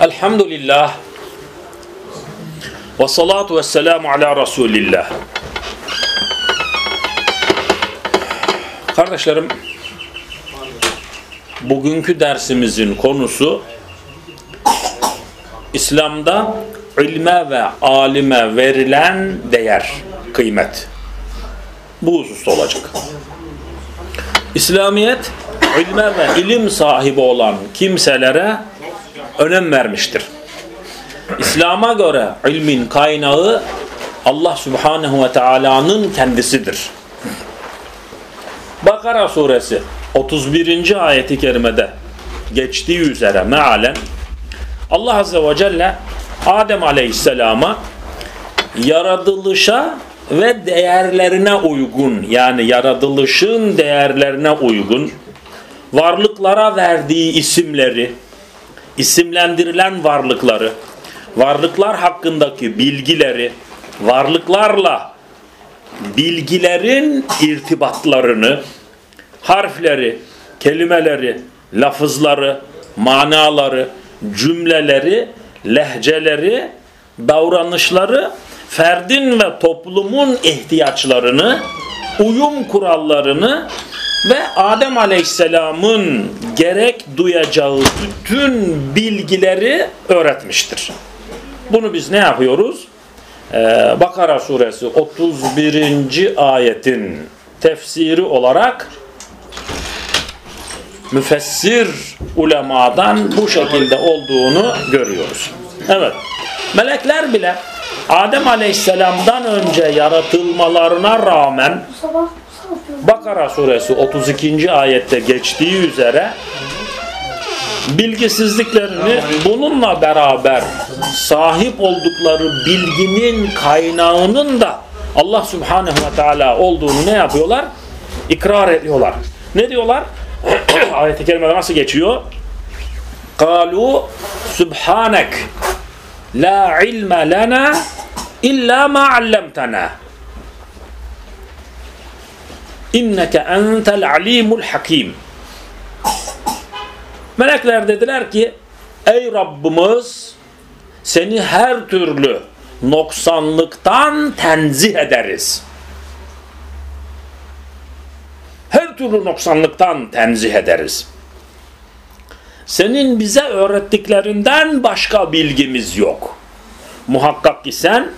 Elhamdülillah ve salatu ve selamu ala Resulillah. Kardeşlerim, bugünkü dersimizin konusu İslam'da ilme ve alime verilen değer, kıymet. Bu hususta olacak. İslamiyet ilme ve ilim sahibi olan kimselere önem vermiştir. İslam'a göre ilmin kaynağı Allah Subhanahu ve Taala'nın kendisidir. Bakara suresi 31. ayeti kerimede geçtiği üzere mealen Allah Azze ve Celle Adem Aleyhisselam'a yaratılışa ve değerlerine uygun yani yaratılışın değerlerine uygun varlıklara verdiği isimleri, isimlendirilen varlıkları, varlıklar hakkındaki bilgileri, varlıklarla bilgilerin irtibatlarını, harfleri, kelimeleri, lafızları, manaları, cümleleri, lehceleri, davranışları, ferdin ve toplumun ihtiyaçlarını, uyum kurallarını ve Adem Aleyhisselam'ın gerek duyacağı bütün bilgileri öğretmiştir. Bunu biz ne yapıyoruz? Ee, Bakara suresi 31. ayetin tefsiri olarak müfessir ulemadan bu şekilde olduğunu görüyoruz. Evet. Melekler bile Adem Aleyhisselam'dan önce yaratılmalarına rağmen Bakara suresi 32. ayette geçtiği üzere bilgisizliklerini bununla beraber sahip oldukları bilginin kaynağının da Allah Subhanahu ve Teala olduğunu ne yapıyorlar? İkrar ediyorlar. Ne diyorlar? Ayet-i kerimede nasıl geçiyor? Kalu subhanek la ilme lena illa ma allamtana. İnneke entel alimul hakim. Melekler dediler ki ey Rabbimiz seni her türlü noksanlıktan tenzih ederiz. Her türlü noksanlıktan tenzih ederiz. Senin bize öğrettiklerinden başka bilgimiz yok. Muhakkak ki sen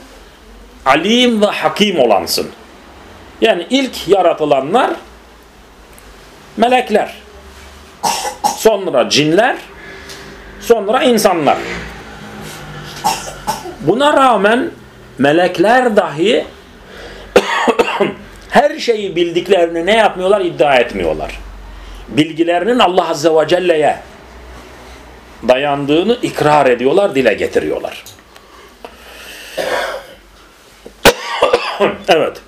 alim ve hakim olansın. Yani ilk yaratılanlar melekler. Sonra cinler. Sonra insanlar. Buna rağmen melekler dahi her şeyi bildiklerini ne yapmıyorlar? iddia etmiyorlar. Bilgilerinin Allah Azze ve Celle'ye dayandığını ikrar ediyorlar, dile getiriyorlar. evet.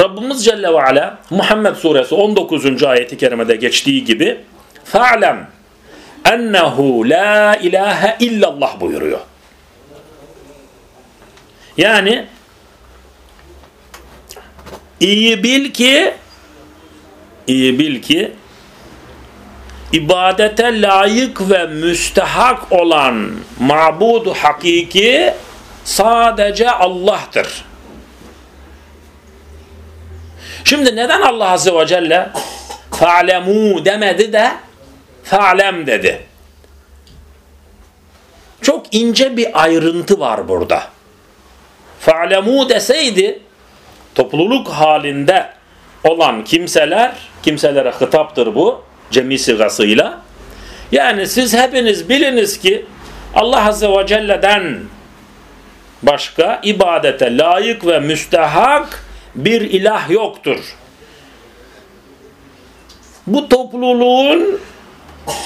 Rabbimiz Celle ve Ala Muhammed Suresi 19. ayeti kerimede geçtiği gibi fa'lem ennehu la ilahe illallah buyuruyor. Yani iyi bil ki iyi bil ki ibadete layık ve müstehak olan mabud hakiki sadece Allah'tır. Şimdi neden Allah Azze ve Celle fa'lemû demedi de fa'lem dedi. Çok ince bir ayrıntı var burada. Fa'lemû deseydi topluluk halinde olan kimseler, kimselere hitaptır bu cemi sigasıyla. Yani siz hepiniz biliniz ki Allah Azze ve Celle'den başka ibadete layık ve müstehak bir ilah yoktur. Bu topluluğun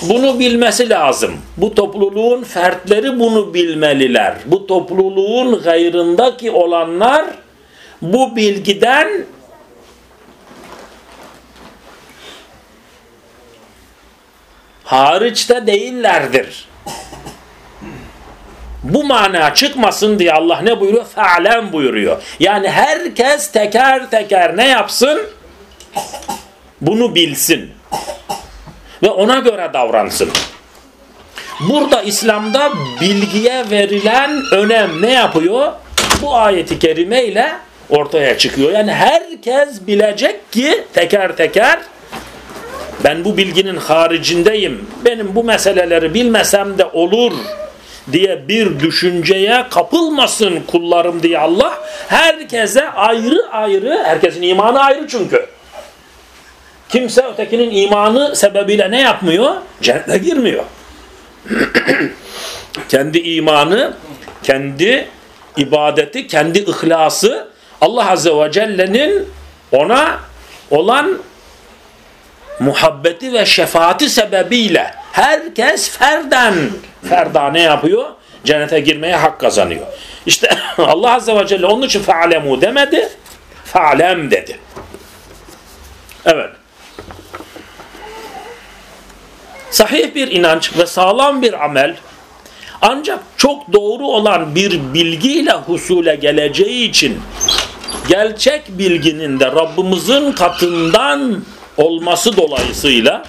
bunu bilmesi lazım. Bu topluluğun fertleri bunu bilmeliler. Bu topluluğun gayrındaki olanlar bu bilgiden hariçte değillerdir. Bu mana çıkmasın diye Allah ne buyuruyor? Fe'lem buyuruyor. Yani herkes teker teker ne yapsın? Bunu bilsin. ve ona göre davransın. Burada İslam'da bilgiye verilen önem ne yapıyor? Bu ayeti kerime ile ortaya çıkıyor. Yani herkes bilecek ki teker teker ben bu bilginin haricindeyim. Benim bu meseleleri bilmesem de olur diye bir düşünceye kapılmasın kullarım diye Allah herkese ayrı ayrı, herkesin imanı ayrı çünkü. Kimse ötekinin imanı sebebiyle ne yapmıyor? Cennete girmiyor. kendi imanı, kendi ibadeti, kendi ihlası Allah Azze ve Celle'nin ona olan muhabbeti ve şefaati sebebiyle herkes ferden ferda ne yapıyor? Cennete girmeye hak kazanıyor. İşte Allah Azze ve Celle onun için fe'alemu demedi, fe'alem dedi. Evet. Sahih bir inanç ve sağlam bir amel ancak çok doğru olan bir bilgiyle husule geleceği için gerçek bilginin de Rabbimizin katından olması dolayısıyla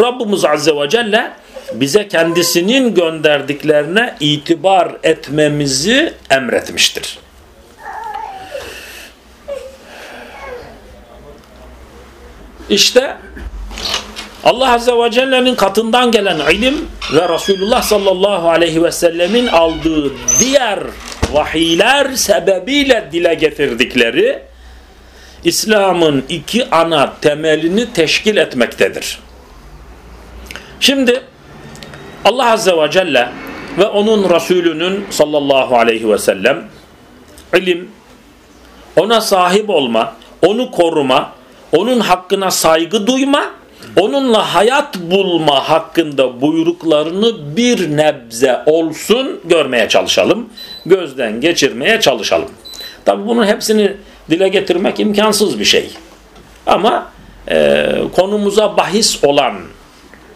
Rabbimiz Azze ve Celle bize kendisinin gönderdiklerine itibar etmemizi emretmiştir. İşte Allah Azze ve Celle'nin katından gelen ilim ve Resulullah sallallahu aleyhi ve sellemin aldığı diğer vahiyler sebebiyle dile getirdikleri İslam'ın iki ana temelini teşkil etmektedir. Şimdi Allah Azze ve Celle ve onun Resulünün sallallahu aleyhi ve sellem ilim, ona sahip olma, onu koruma, onun hakkına saygı duyma, onunla hayat bulma hakkında buyruklarını bir nebze olsun görmeye çalışalım. Gözden geçirmeye çalışalım. Tabi bunun hepsini dile getirmek imkansız bir şey. Ama e, konumuza bahis olan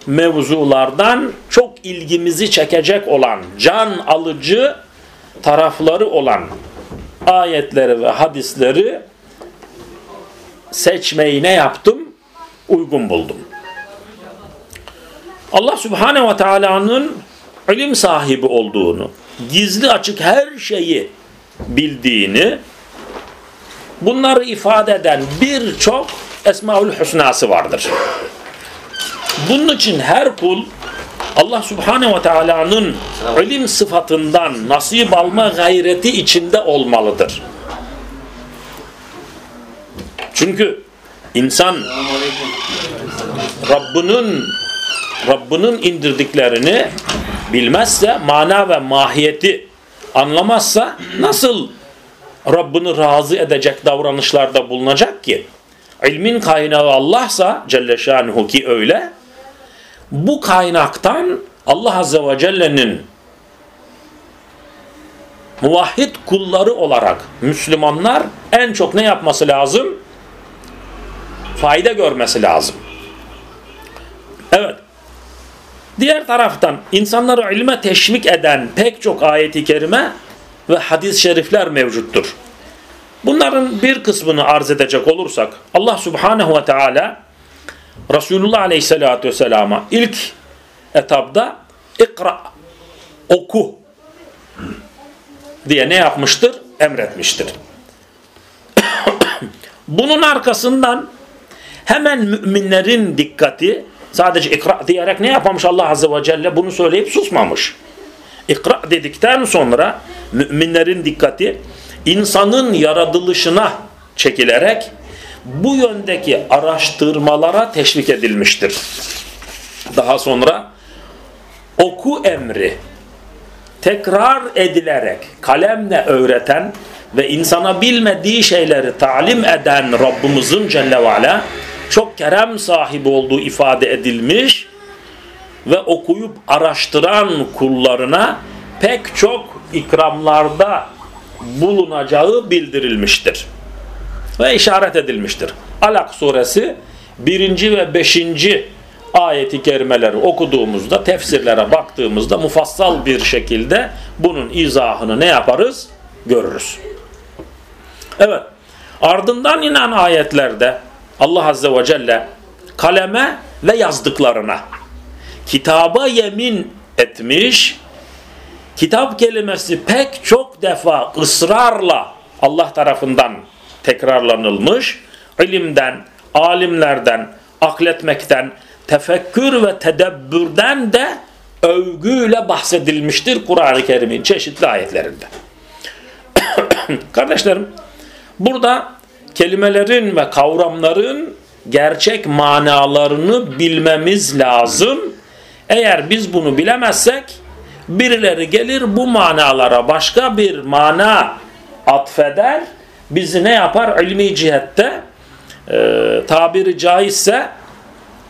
mevzulardan çok ilgimizi çekecek olan, can alıcı tarafları olan ayetleri ve hadisleri seçmeyi ne yaptım? Uygun buldum. Allah Subhanahu ve Taala'nın ilim sahibi olduğunu, gizli açık her şeyi bildiğini, bunları ifade eden birçok Esmaül Hüsnası vardır. Bunun için her kul Allah Subhanahu ve Taala'nın ilim sıfatından nasip alma gayreti içinde olmalıdır. Çünkü insan Rabbinin Rabbinin indirdiklerini bilmezse mana ve mahiyeti anlamazsa nasıl Rabbini razı edecek davranışlarda bulunacak ki? İlmin kaynağı Allah'sa Celle Şanuhu ki öyle bu kaynaktan Allah Azze ve Celle'nin muvahhid kulları olarak Müslümanlar en çok ne yapması lazım? Fayda görmesi lazım. Evet. Diğer taraftan insanları ilme teşvik eden pek çok ayeti kerime ve hadis-i şerifler mevcuttur. Bunların bir kısmını arz edecek olursak Allah Subhanahu ve Teala Resulullah Aleyhisselatü Vesselam'a ilk etapta ikra oku diye ne yapmıştır? Emretmiştir. Bunun arkasından hemen müminlerin dikkati sadece ikra diyerek ne yapmamış Allah Azze ve Celle bunu söyleyip susmamış. İkra dedikten sonra müminlerin dikkati insanın yaratılışına çekilerek bu yöndeki araştırmalara teşvik edilmiştir. Daha sonra oku emri tekrar edilerek kalemle öğreten ve insana bilmediği şeyleri talim eden Rabbimizin Celle ve Ala çok kerem sahibi olduğu ifade edilmiş ve okuyup araştıran kullarına pek çok ikramlarda bulunacağı bildirilmiştir ve işaret edilmiştir. Alak suresi birinci ve beşinci ayeti kerimeleri okuduğumuzda, tefsirlere baktığımızda mufassal bir şekilde bunun izahını ne yaparız? Görürüz. Evet. Ardından inen ayetlerde Allah Azze ve Celle kaleme ve yazdıklarına. Kitaba yemin etmiş, kitap kelimesi pek çok defa ısrarla Allah tarafından tekrarlanılmış, ilimden, alimlerden, akletmekten, tefekkür ve tedebbürden de övgüyle bahsedilmiştir Kur'an-ı Kerim'in çeşitli ayetlerinde. Kardeşlerim, burada kelimelerin ve kavramların gerçek manalarını bilmemiz lazım. Eğer biz bunu bilemezsek birileri gelir bu manalara başka bir mana atfeder. Bizi ne yapar? İlmi cihette e, tabiri caizse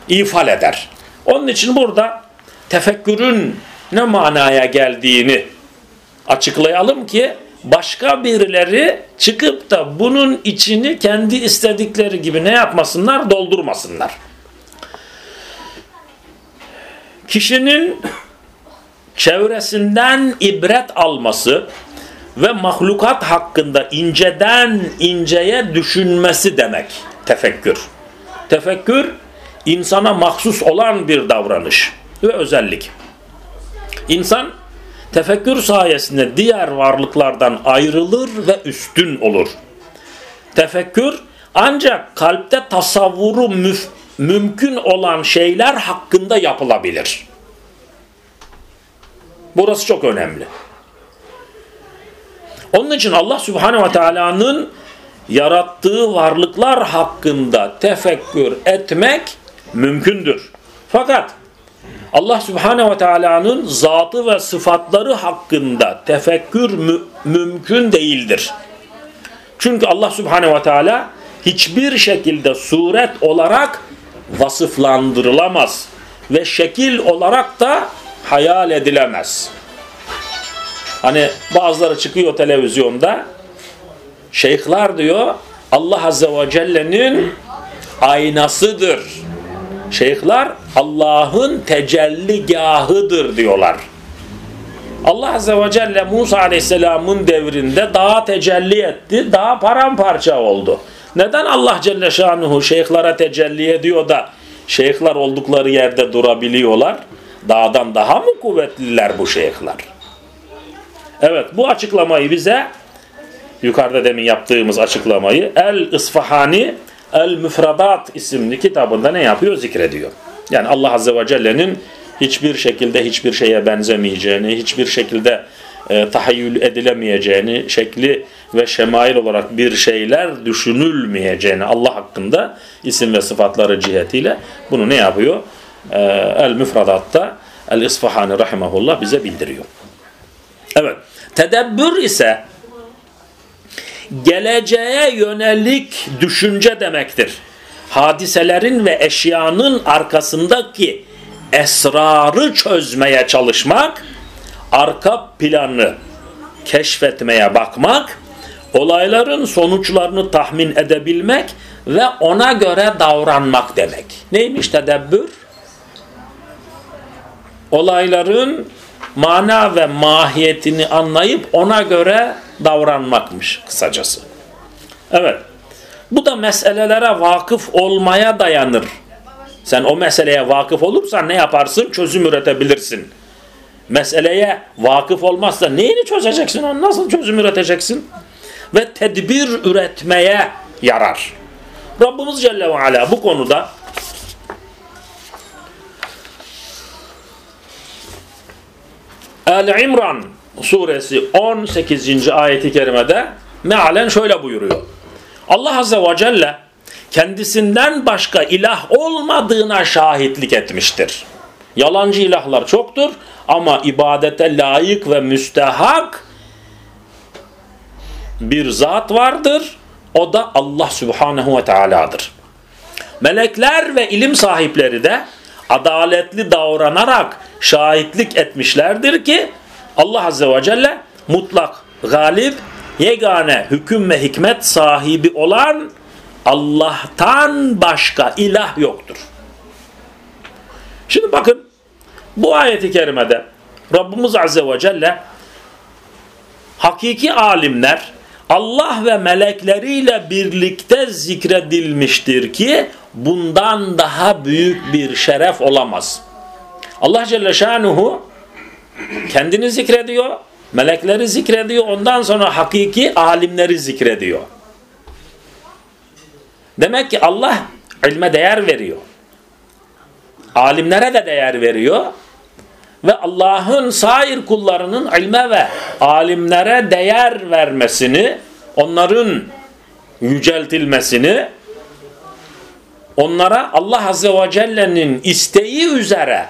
ifal eder. Onun için burada tefekkürün ne manaya geldiğini açıklayalım ki başka birileri çıkıp da bunun içini kendi istedikleri gibi ne yapmasınlar? Doldurmasınlar. Kişinin çevresinden ibret alması ve mahlukat hakkında inceden inceye düşünmesi demek tefekkür. Tefekkür insana mahsus olan bir davranış ve özellik. İnsan tefekkür sayesinde diğer varlıklardan ayrılır ve üstün olur. Tefekkür ancak kalpte tasavvuru mümkün olan şeyler hakkında yapılabilir. Burası çok önemli. Onun için Allah Subhanahu ve Taala'nın yarattığı varlıklar hakkında tefekkür etmek mümkündür. Fakat Allah Subhanahu ve Taala'nın zatı ve sıfatları hakkında tefekkür mü mümkün değildir. Çünkü Allah Subhanahu ve Teala hiçbir şekilde suret olarak vasıflandırılamaz ve şekil olarak da hayal edilemez. Hani bazıları çıkıyor televizyonda şeyhler diyor Allah Azze ve Celle'nin aynasıdır. Şeyhler Allah'ın tecelligahıdır diyorlar. Allah Azze ve Celle Musa Aleyhisselam'ın devrinde dağa tecelli etti. Dağ paramparça oldu. Neden Allah Celle Şanuhu şeyhlere tecelli ediyor da şeyhler oldukları yerde durabiliyorlar? Dağdan daha mı kuvvetliler bu şeyhler? Evet bu açıklamayı bize yukarıda demin yaptığımız açıklamayı El-İsfahani El-Müfradat isimli kitabında ne yapıyor? Zikrediyor. Yani Allah Azze ve Celle'nin hiçbir şekilde hiçbir şeye benzemeyeceğini, hiçbir şekilde e, tahayyül edilemeyeceğini, şekli ve şemail olarak bir şeyler düşünülmeyeceğini Allah hakkında isim ve sıfatları cihetiyle bunu ne yapıyor? E, El-Müfradat'ta El-İsfahani Rahimahullah bize bildiriyor. Evet. Tedebbür ise geleceğe yönelik düşünce demektir. Hadiselerin ve eşyanın arkasındaki esrarı çözmeye çalışmak, arka planı keşfetmeye bakmak, olayların sonuçlarını tahmin edebilmek ve ona göre davranmak demek. Neymiş tedebbür? Olayların mana ve mahiyetini anlayıp ona göre davranmakmış kısacası. Evet. Bu da meselelere vakıf olmaya dayanır. Sen o meseleye vakıf olursan ne yaparsın? Çözüm üretebilirsin. Meseleye vakıf olmazsa neyini çözeceksin? Nasıl çözüm üreteceksin? Ve tedbir üretmeye yarar. Rabbimiz Celle ve Ala bu konuda El İmran suresi 18. ayeti kerimede mealen şöyle buyuruyor. Allah Azze ve Celle kendisinden başka ilah olmadığına şahitlik etmiştir. Yalancı ilahlar çoktur ama ibadete layık ve müstehak bir zat vardır. O da Allah Subhanahu ve Teala'dır. Melekler ve ilim sahipleri de adaletli davranarak şahitlik etmişlerdir ki Allah Azze ve Celle mutlak, galip, yegane hüküm ve hikmet sahibi olan Allah'tan başka ilah yoktur. Şimdi bakın bu ayeti kerimede Rabbimiz Azze ve Celle hakiki alimler Allah ve melekleriyle birlikte zikredilmiştir ki bundan daha büyük bir şeref olamaz. Allah Celle Şanuhu kendini zikrediyor, melekleri zikrediyor, ondan sonra hakiki alimleri zikrediyor. Demek ki Allah ilme değer veriyor. Alimlere de değer veriyor. Ve Allah'ın sair kullarının ilme ve alimlere değer vermesini, onların yüceltilmesini, onlara Allah Azze ve Celle'nin isteği üzere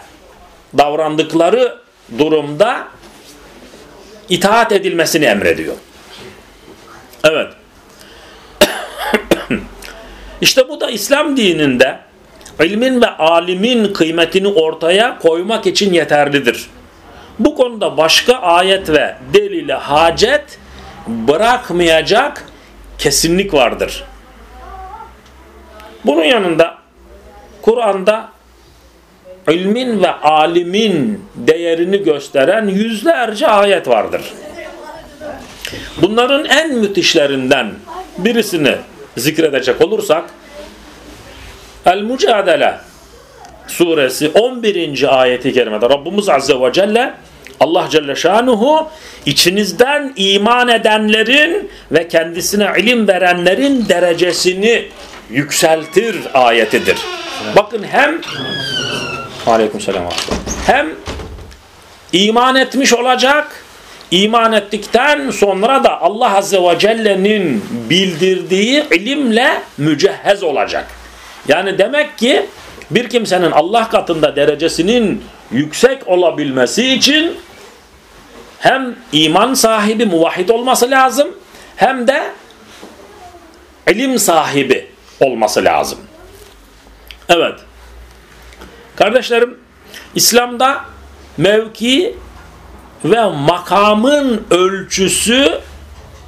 davrandıkları durumda itaat edilmesini emrediyor. Evet. İşte bu da İslam dininde ilmin ve alimin kıymetini ortaya koymak için yeterlidir. Bu konuda başka ayet ve delile hacet bırakmayacak kesinlik vardır. Bunun yanında Kur'an'da ilmin ve alimin değerini gösteren yüzlerce ayet vardır. Bunların en müthişlerinden birisini zikredecek olursak El-Mücadele suresi 11. ayeti kerimede Rabbimiz Azze ve Celle Allah Celle Şanuhu içinizden iman edenlerin ve kendisine ilim verenlerin derecesini yükseltir ayetidir. Bakın hem Aleykümselam hem iman etmiş olacak iman ettikten sonra da Allah Azze ve Celle'nin bildirdiği ilimle mücehhez olacak. Yani demek ki bir kimsenin Allah katında derecesinin yüksek olabilmesi için hem iman sahibi muvahhid olması lazım hem de ilim sahibi olması lazım. Evet. Kardeşlerim İslam'da mevki ve makamın ölçüsü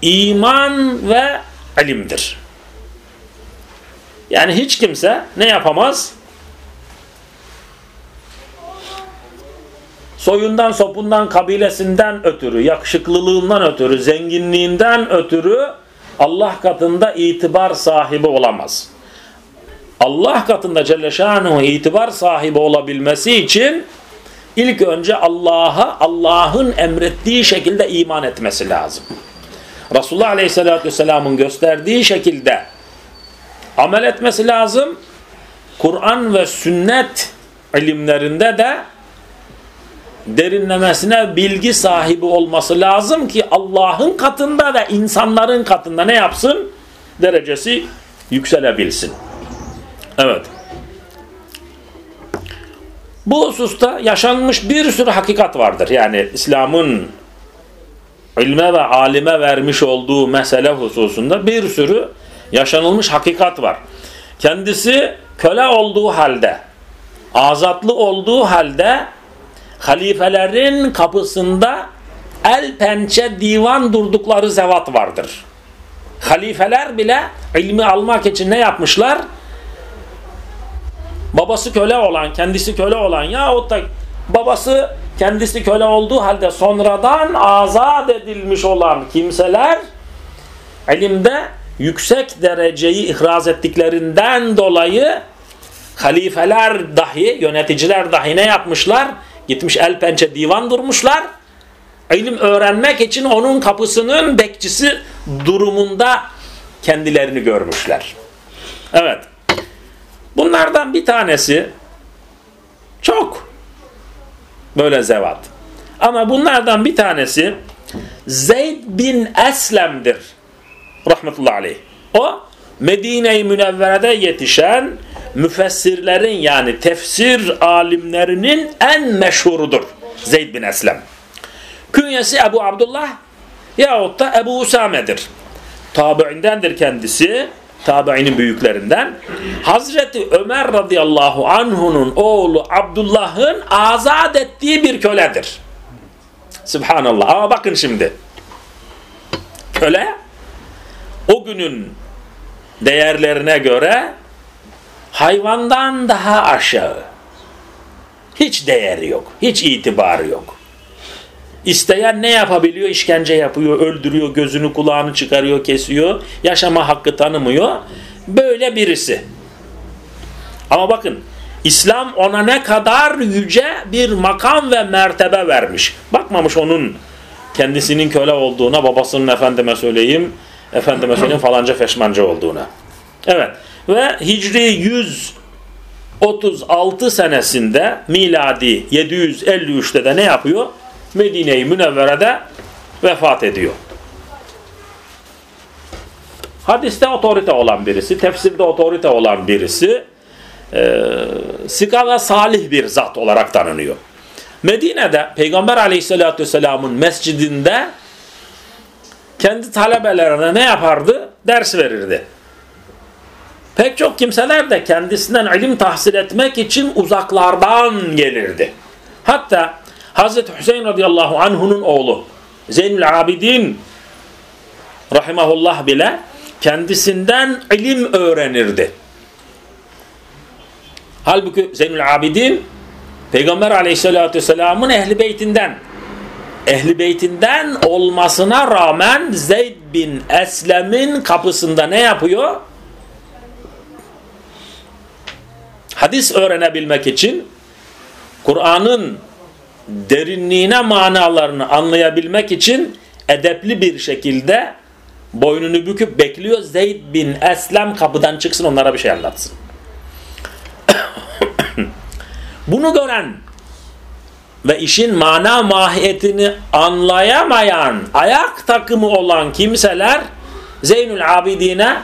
iman ve ilimdir. Yani hiç kimse ne yapamaz? Soyundan, sopundan, kabilesinden ötürü, yakışıklılığından ötürü, zenginliğinden ötürü Allah katında itibar sahibi olamaz. Allah katında Celle Şanuhu itibar sahibi olabilmesi için ilk önce Allah'a Allah'ın emrettiği şekilde iman etmesi lazım. Resulullah Aleyhisselatü Vesselam'ın gösterdiği şekilde amel etmesi lazım. Kur'an ve sünnet ilimlerinde de derinlemesine bilgi sahibi olması lazım ki Allah'ın katında ve insanların katında ne yapsın? Derecesi yükselebilsin. Evet. Bu hususta yaşanmış bir sürü hakikat vardır. Yani İslam'ın ilme ve alime vermiş olduğu mesele hususunda bir sürü yaşanılmış hakikat var. Kendisi köle olduğu halde, azatlı olduğu halde halifelerin kapısında el pençe divan durdukları zevat vardır. Halifeler bile ilmi almak için ne yapmışlar? Babası köle olan, kendisi köle olan yahut da babası kendisi köle olduğu halde sonradan azat edilmiş olan kimseler ilimde yüksek dereceyi ihraz ettiklerinden dolayı halifeler dahi, yöneticiler dahi ne yapmışlar? Gitmiş el pençe divan durmuşlar. İlim öğrenmek için onun kapısının bekçisi durumunda kendilerini görmüşler. Evet. Bunlardan bir tanesi çok böyle zevat. Ama bunlardan bir tanesi Zeyd bin Eslem'dir. Rahmetullahi aleyh. O Medine-i Münevvere'de yetişen müfessirlerin yani tefsir alimlerinin en meşhurudur. Zeyd bin Eslem. Künyesi Ebu Abdullah yahut da Ebu Usame'dir. Tabi'indendir kendisi. Tabi'inin büyüklerinden. Hazreti Ömer radıyallahu anhunun oğlu Abdullah'ın azat ettiği bir köledir. Subhanallah. Ama bakın şimdi. Köle o günün değerlerine göre hayvandan daha aşağı. Hiç değeri yok. Hiç itibarı yok. İsteyen ne yapabiliyor? İşkence yapıyor, öldürüyor, gözünü kulağını çıkarıyor, kesiyor. Yaşama hakkı tanımıyor. Böyle birisi. Ama bakın İslam ona ne kadar yüce bir makam ve mertebe vermiş. Bakmamış onun kendisinin köle olduğuna, babasının efendime söyleyeyim, efendime söyleyeyim falanca feşmanca olduğuna. Evet. Ve Hicri 136 senesinde miladi 753'te de ne yapıyor? Medine-i Münevvere'de vefat ediyor. Hadiste otorite olan birisi, tefsirde otorite olan birisi, e, sika ve salih bir zat olarak tanınıyor. Medine'de Peygamber aleyhissalatü vesselamın mescidinde kendi talebelerine ne yapardı? Ders verirdi. Pek çok kimseler de kendisinden ilim tahsil etmek için uzaklardan gelirdi. Hatta Hazreti Hüseyin radıyallahu anh'unun oğlu Zeynül Abidin rahimahullah bile kendisinden ilim öğrenirdi. Halbuki Zeynül Abidin Peygamber aleyhissalatü vesselamın ehli beytinden ehli beytinden olmasına rağmen Zeyd bin Eslem'in kapısında ne yapıyor? Hadis öğrenebilmek için Kur'an'ın derinliğine manalarını anlayabilmek için edepli bir şekilde boynunu büküp bekliyor. Zeyd bin Eslem kapıdan çıksın onlara bir şey anlatsın. Bunu gören ve işin mana mahiyetini anlayamayan ayak takımı olan kimseler Zeynül Abidine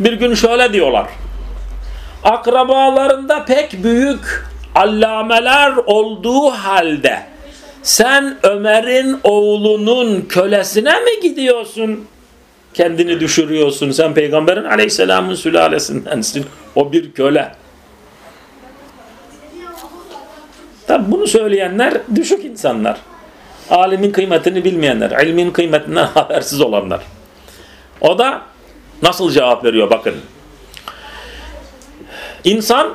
bir gün şöyle diyorlar. Akrabalarında pek büyük allameler olduğu halde sen Ömer'in oğlunun kölesine mi gidiyorsun? Kendini düşürüyorsun. Sen peygamberin aleyhisselamın sülalesindensin. O bir köle. Tabi bunu söyleyenler düşük insanlar. Alimin kıymetini bilmeyenler, ilmin kıymetinden habersiz olanlar. O da nasıl cevap veriyor bakın. İnsan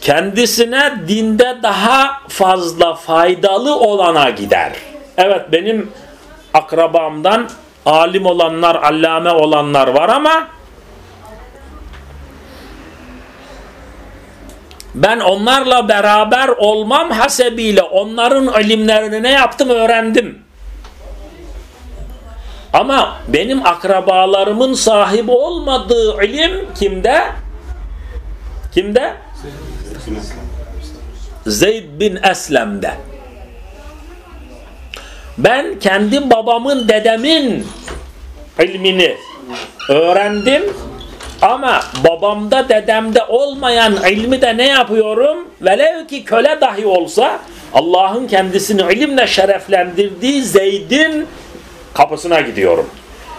kendisine dinde daha fazla faydalı olana gider. Evet benim akrabamdan alim olanlar, allame olanlar var ama ben onlarla beraber olmam hasebiyle onların ilimlerini ne yaptım öğrendim. Ama benim akrabalarımın sahibi olmadığı ilim kimde? Kimde? Zeyd bin Eslem'de. Ben kendi babamın, dedemin ilmini öğrendim ama babamda, dedemde olmayan ilmi de ne yapıyorum? Velev ki köle dahi olsa Allah'ın kendisini ilimle şereflendirdiği Zeyd'in kapısına gidiyorum.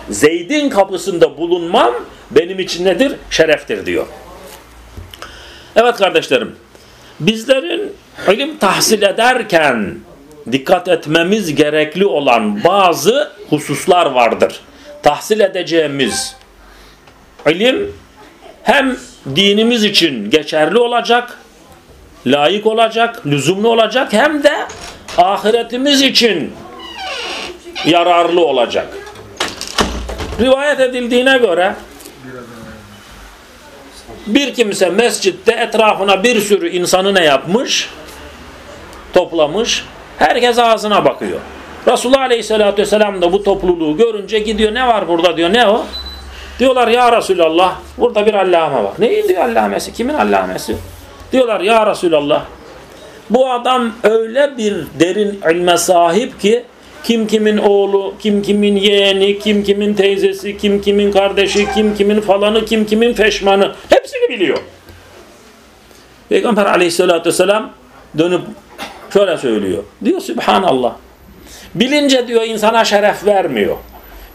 Zeyd'in kapısında bulunmam benim için nedir? Şereftir diyor. Evet kardeşlerim, bizlerin ilim tahsil ederken dikkat etmemiz gerekli olan bazı hususlar vardır. Tahsil edeceğimiz ilim hem dinimiz için geçerli olacak, layık olacak, lüzumlu olacak hem de ahiretimiz için yararlı olacak. Rivayet edildiğine göre bir kimse mescitte etrafına bir sürü insanı ne yapmış? Toplamış. Herkes ağzına bakıyor. Resulullah Aleyhisselatü Vesselam da bu topluluğu görünce gidiyor. Ne var burada diyor. Ne o? Diyorlar ya Resulallah burada bir allame var. Neyin diyor allamesi? Kimin allamesi? Diyorlar ya Resulallah bu adam öyle bir derin ilme sahip ki kim kimin oğlu, kim kimin yeğeni, kim kimin teyzesi, kim kimin kardeşi, kim kimin falanı, kim kimin feşmanı hepsini biliyor. Peygamber aleyhissalatü vesselam dönüp şöyle söylüyor. Diyor Subhanallah. Bilince diyor insana şeref vermiyor.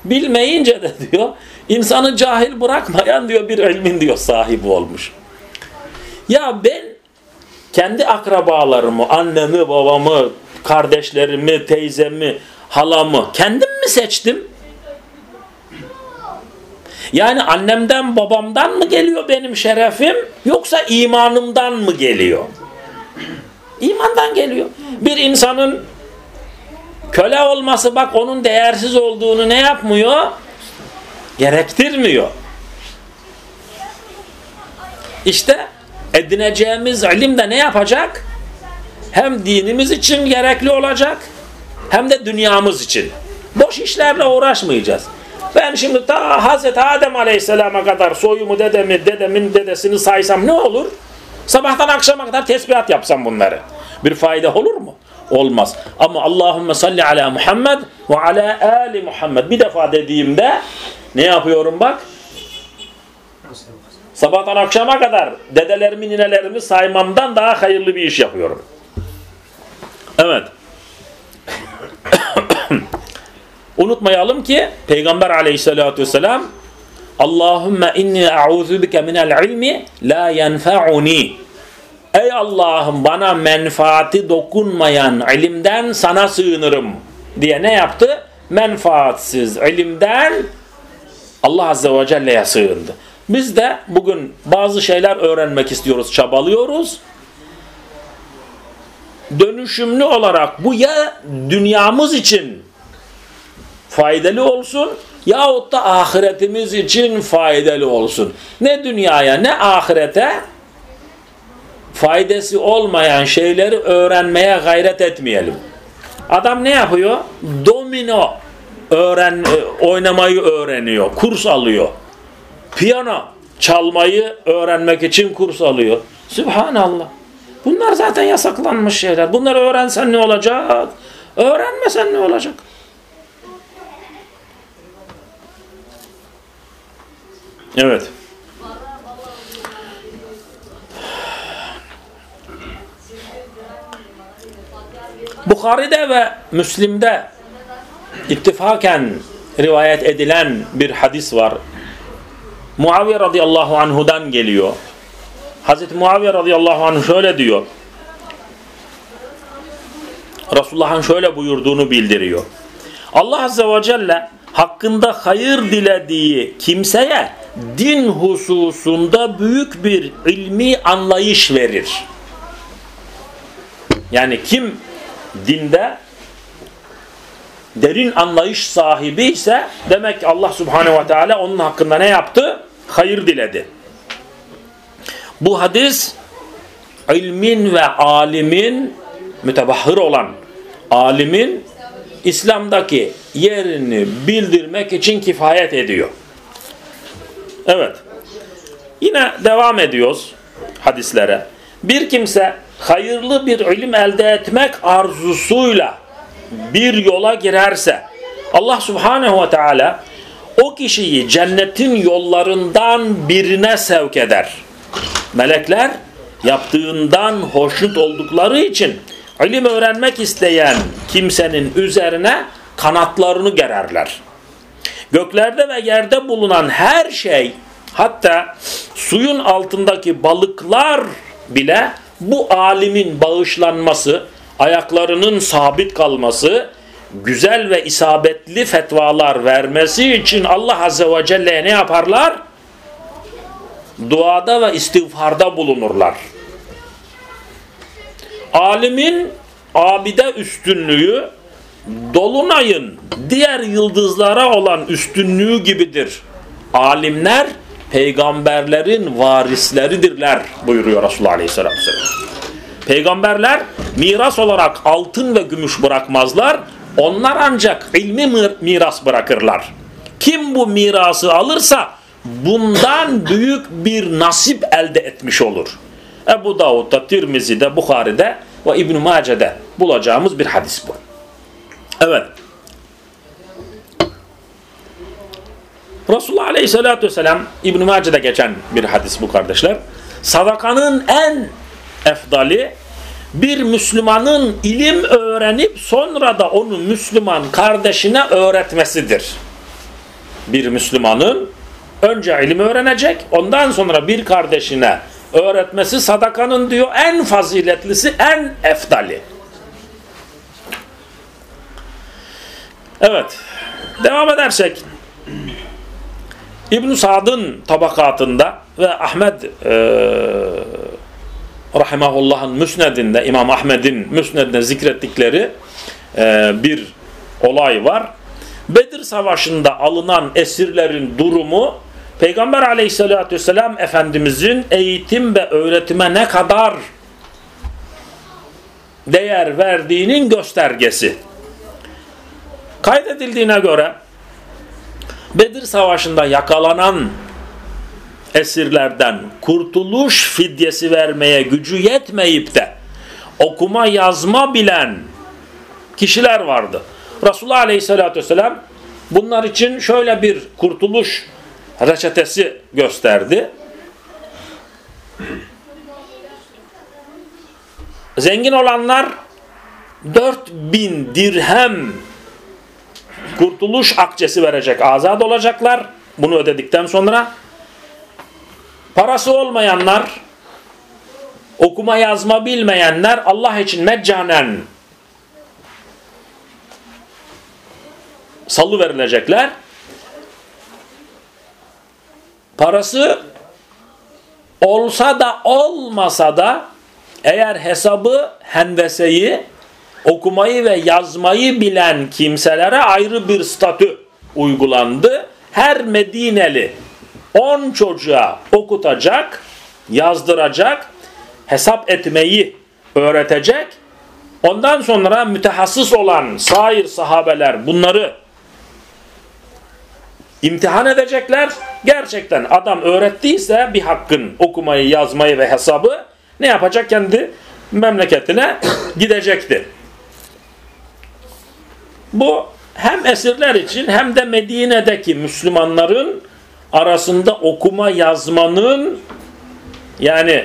Bilmeyince de diyor insanı cahil bırakmayan diyor bir ilmin diyor sahibi olmuş. Ya ben kendi akrabalarımı, annemi, babamı, kardeşlerimi, teyzemi, halamı kendim mi seçtim? Yani annemden babamdan mı geliyor benim şerefim yoksa imanımdan mı geliyor? İmandan geliyor. Bir insanın köle olması bak onun değersiz olduğunu ne yapmıyor? Gerektirmiyor. İşte edineceğimiz ilim de ne yapacak? Hem dinimiz için gerekli olacak hem de dünyamız için. Boş işlerle uğraşmayacağız. Ben şimdi ta Hazreti Adem Aleyhisselam'a kadar soyumu, dedemi, dedemin dedesini saysam ne olur? Sabahtan akşama kadar tesbihat yapsam bunları. Bir fayda olur mu? Olmaz. Ama Allahümme salli ala Muhammed ve ala ali Muhammed bir defa dediğimde ne yapıyorum bak? Sabahtan akşama kadar dedelerimi, ninelerimi saymamdan daha hayırlı bir iş yapıyorum. Evet. Unutmayalım ki Peygamber aleyhissalatü vesselam Allahümme inni e'udhu bike minel ilmi la yenfa'uni Ey Allah'ım bana menfaati dokunmayan ilimden sana sığınırım diye ne yaptı? Menfaatsiz ilimden Allah Azze ve Celle'ye sığındı. Biz de bugün bazı şeyler öğrenmek istiyoruz, çabalıyoruz. Dönüşümlü olarak bu ya dünyamız için faydalı olsun yahut da ahiretimiz için faydalı olsun. Ne dünyaya ne ahirete faydası olmayan şeyleri öğrenmeye gayret etmeyelim. Adam ne yapıyor? Domino öğren oynamayı öğreniyor, kurs alıyor. Piyano çalmayı öğrenmek için kurs alıyor. Sübhanallah. Bunlar zaten yasaklanmış şeyler. Bunları öğrensen ne olacak? Öğrenmesen ne olacak? Evet. Bukhari'de ve Müslim'de ittifaken rivayet edilen bir hadis var. Muaviye radıyallahu anhudan geliyor. Hazreti Muaviye radıyallahu anh şöyle diyor. Resulullah'ın şöyle buyurduğunu bildiriyor. Allah azze ve celle hakkında hayır dilediği kimseye din hususunda büyük bir ilmi anlayış verir. Yani kim dinde derin anlayış sahibi ise demek ki Allah subhanehu ve teala onun hakkında ne yaptı? Hayır diledi. Bu hadis ilmin ve alimin mütebahhir olan alimin İslam'daki yerini bildirmek için kifayet ediyor. Evet. Yine devam ediyoruz hadislere. Bir kimse hayırlı bir ilim elde etmek arzusuyla bir yola girerse Allah subhanehu ve teala o kişiyi cennetin yollarından birine sevk eder. Melekler yaptığından hoşnut oldukları için ilim öğrenmek isteyen kimsenin üzerine kanatlarını gererler. Göklerde ve yerde bulunan her şey hatta suyun altındaki balıklar bile bu alimin bağışlanması, ayaklarının sabit kalması, güzel ve isabetli fetvalar vermesi için Allah Azze ve Celle'ye ne yaparlar? Duada ve istiğfarda bulunurlar. Alimin abide üstünlüğü dolunayın diğer yıldızlara olan üstünlüğü gibidir. Alimler peygamberlerin varisleridirler buyuruyor Resulullah Aleyhisselatü Vesselam. Peygamberler miras olarak altın ve gümüş bırakmazlar. Onlar ancak ilmi miras bırakırlar. Kim bu mirası alırsa bundan büyük bir nasip elde etmiş olur. Ebu Davud'da, Tirmizi'de, Bukhari'de ve İbn-i Mace'de bulacağımız bir hadis bu. Evet. Resulullah Aleyhisselatü Vesselam İbn-i Mace'de geçen bir hadis bu kardeşler. Sadakanın en efdali bir Müslümanın ilim öğrenip sonra da onu Müslüman kardeşine öğretmesidir. Bir Müslümanın önce ilim öğrenecek ondan sonra bir kardeşine öğretmesi sadakanın diyor en faziletlisi en efdali. Evet. Devam edersek İbn Sad'ın tabakatında ve Ahmed e, rahimahullah'ın müsnedinde İmam Ahmed'in müsnedinde zikrettikleri e, bir olay var. Bedir Savaşı'nda alınan esirlerin durumu Peygamber aleyhissalatü vesselam Efendimizin eğitim ve öğretime ne kadar değer verdiğinin göstergesi. Kaydedildiğine göre Bedir Savaşı'nda yakalanan esirlerden kurtuluş fidyesi vermeye gücü yetmeyip de okuma yazma bilen kişiler vardı. Resulullah Aleyhisselatü Vesselam bunlar için şöyle bir kurtuluş reçetesi gösterdi. Zengin olanlar 4000 dirhem kurtuluş akçesi verecek, azat olacaklar. Bunu ödedikten sonra parası olmayanlar, okuma yazma bilmeyenler Allah için meccanen salı verilecekler. Parası olsa da olmasa da eğer hesabı hendeseyi okumayı ve yazmayı bilen kimselere ayrı bir statü uygulandı. Her Medineli 10 çocuğa okutacak, yazdıracak, hesap etmeyi öğretecek. Ondan sonra mütehassıs olan sair sahabeler bunları imtihan edecekler. Gerçekten adam öğrettiyse bir hakkın okumayı, yazmayı ve hesabı ne yapacak? Kendi memleketine gidecekti. Bu hem esirler için hem de Medine'deki Müslümanların arasında okuma yazmanın yani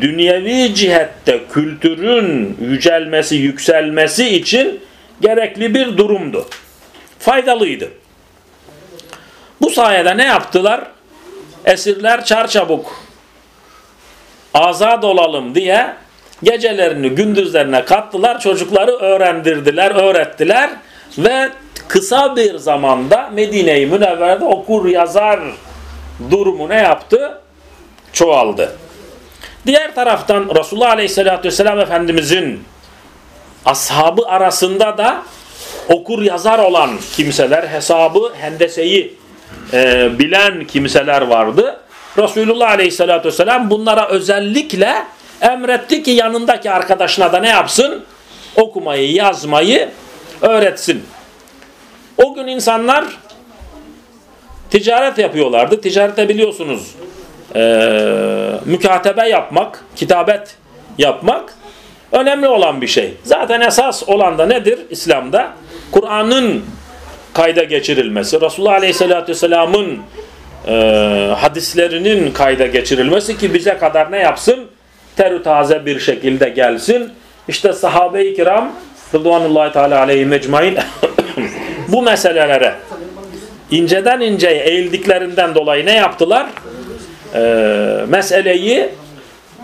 dünyevi cihette kültürün yücelmesi, yükselmesi için gerekli bir durumdu. Faydalıydı. Bu sayede ne yaptılar? Esirler çarçabuk azad olalım diye gecelerini gündüzlerine kattılar. Çocukları öğrendirdiler, öğrettiler ve kısa bir zamanda Medine-i Münevvere'de okur yazar durumu ne yaptı? Çoğaldı. Diğer taraftan Resulullah Aleyhisselatü Vesselam Efendimizin ashabı arasında da okur yazar olan kimseler, hesabı, hendeseyi e, bilen kimseler vardı. Resulullah Aleyhisselatü Vesselam bunlara özellikle emretti ki yanındaki arkadaşına da ne yapsın? Okumayı, yazmayı öğretsin. O gün insanlar ticaret yapıyorlardı. Ticarette biliyorsunuz e, mükatebe yapmak, kitabet yapmak önemli olan bir şey. Zaten esas olan da nedir İslam'da? Kur'an'ın kayda geçirilmesi, Resulullah Aleyhisselatü Vesselam'ın e, hadislerinin kayda geçirilmesi ki bize kadar ne yapsın? Terü taze bir şekilde gelsin. İşte sahabe-i kiram Rıdvanullahi Teala aleyhi mecmain bu meselelere inceden inceye eğildiklerinden dolayı ne yaptılar? Ee, meseleyi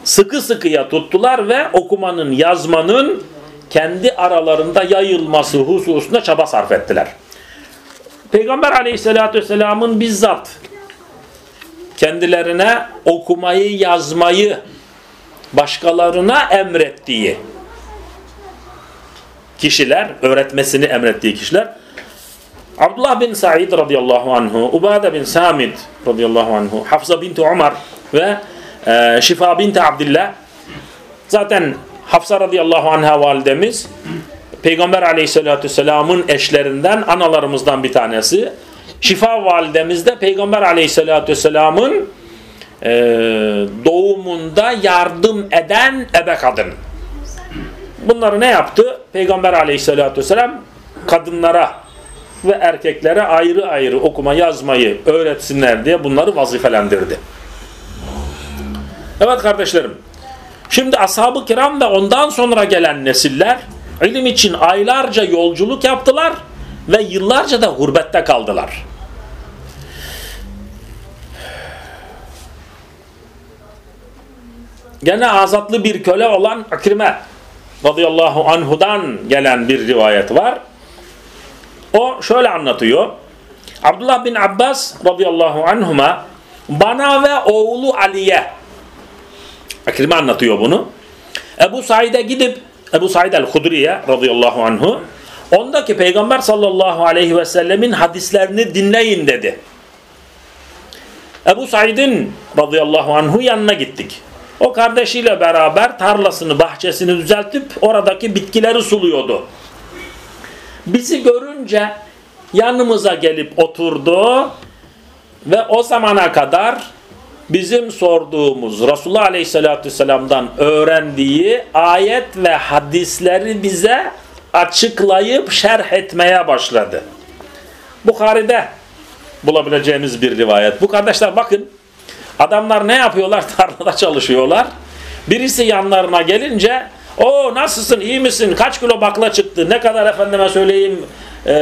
sıkı sıkıya tuttular ve okumanın, yazmanın kendi aralarında yayılması hususunda çaba sarf ettiler. Peygamber aleyhissalatü vesselamın bizzat kendilerine okumayı, yazmayı başkalarına emrettiği kişiler, öğretmesini emrettiği kişiler. Abdullah bin Sa'id radıyallahu anhu, Ubade bin Samit radıyallahu anhu, Hafsa binti Umar ve e, Şifa binti Abdillah. Zaten Hafsa radıyallahu anha validemiz Peygamber aleyhissalatü vesselamın eşlerinden analarımızdan bir tanesi. Şifa validemiz de Peygamber aleyhissalatü vesselamın e, doğumunda yardım eden ebe kadın. Bunları ne yaptı? Peygamber aleyhissalatü vesselam kadınlara ve erkeklere ayrı ayrı okuma yazmayı öğretsinler diye bunları vazifelendirdi. Evet kardeşlerim. Şimdi ashab-ı kiram ve ondan sonra gelen nesiller ilim için aylarca yolculuk yaptılar ve yıllarca da gurbette kaldılar. Gene azatlı bir köle olan Akrime radıyallahu anhudan gelen bir rivayet var. O şöyle anlatıyor. Abdullah bin Abbas radıyallahu anhuma bana ve oğlu Ali'ye Akrime anlatıyor bunu. Ebu Said'e gidip Ebu Said el-Hudriye radıyallahu anhu Ondaki Peygamber sallallahu aleyhi ve sellemin hadislerini dinleyin dedi. Ebu Said'in radıyallahu anhu yanına gittik. O kardeşiyle beraber tarlasını, bahçesini düzeltip oradaki bitkileri suluyordu. Bizi görünce yanımıza gelip oturdu ve o zamana kadar bizim sorduğumuz Resulullah Aleyhisselatü Vesselam'dan öğrendiği ayet ve hadisleri bize açıklayıp şerh etmeye başladı. Bukhari'de bulabileceğimiz bir rivayet. Bu kardeşler bakın adamlar ne yapıyorlar? Tarlada çalışıyorlar. Birisi yanlarına gelince o nasılsın iyi misin kaç kilo bakla çıktı ne kadar efendime söyleyeyim ee,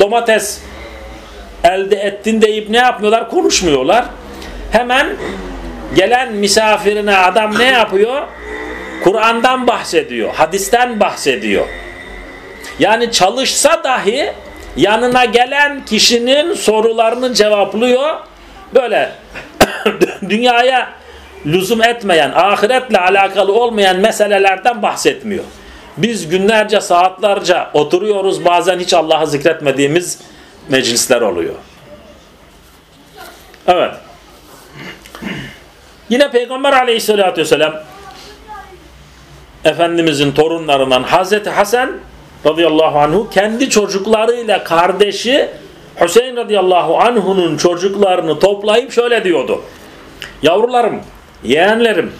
domates elde ettin deyip ne yapmıyorlar konuşmuyorlar hemen gelen misafirine adam ne yapıyor Kur'an'dan bahsediyor hadisten bahsediyor yani çalışsa dahi yanına gelen kişinin sorularını cevaplıyor böyle dünyaya lüzum etmeyen, ahiretle alakalı olmayan meselelerden bahsetmiyor. Biz günlerce, saatlerce oturuyoruz bazen hiç Allah'ı zikretmediğimiz meclisler oluyor. Evet. Yine Peygamber aleyhissalatü vesselam Efendimizin torunlarından Hazreti Hasan radıyallahu anhu kendi çocuklarıyla kardeşi Hüseyin radıyallahu anhu'nun çocuklarını toplayıp şöyle diyordu. Yavrularım Yeğenlerim,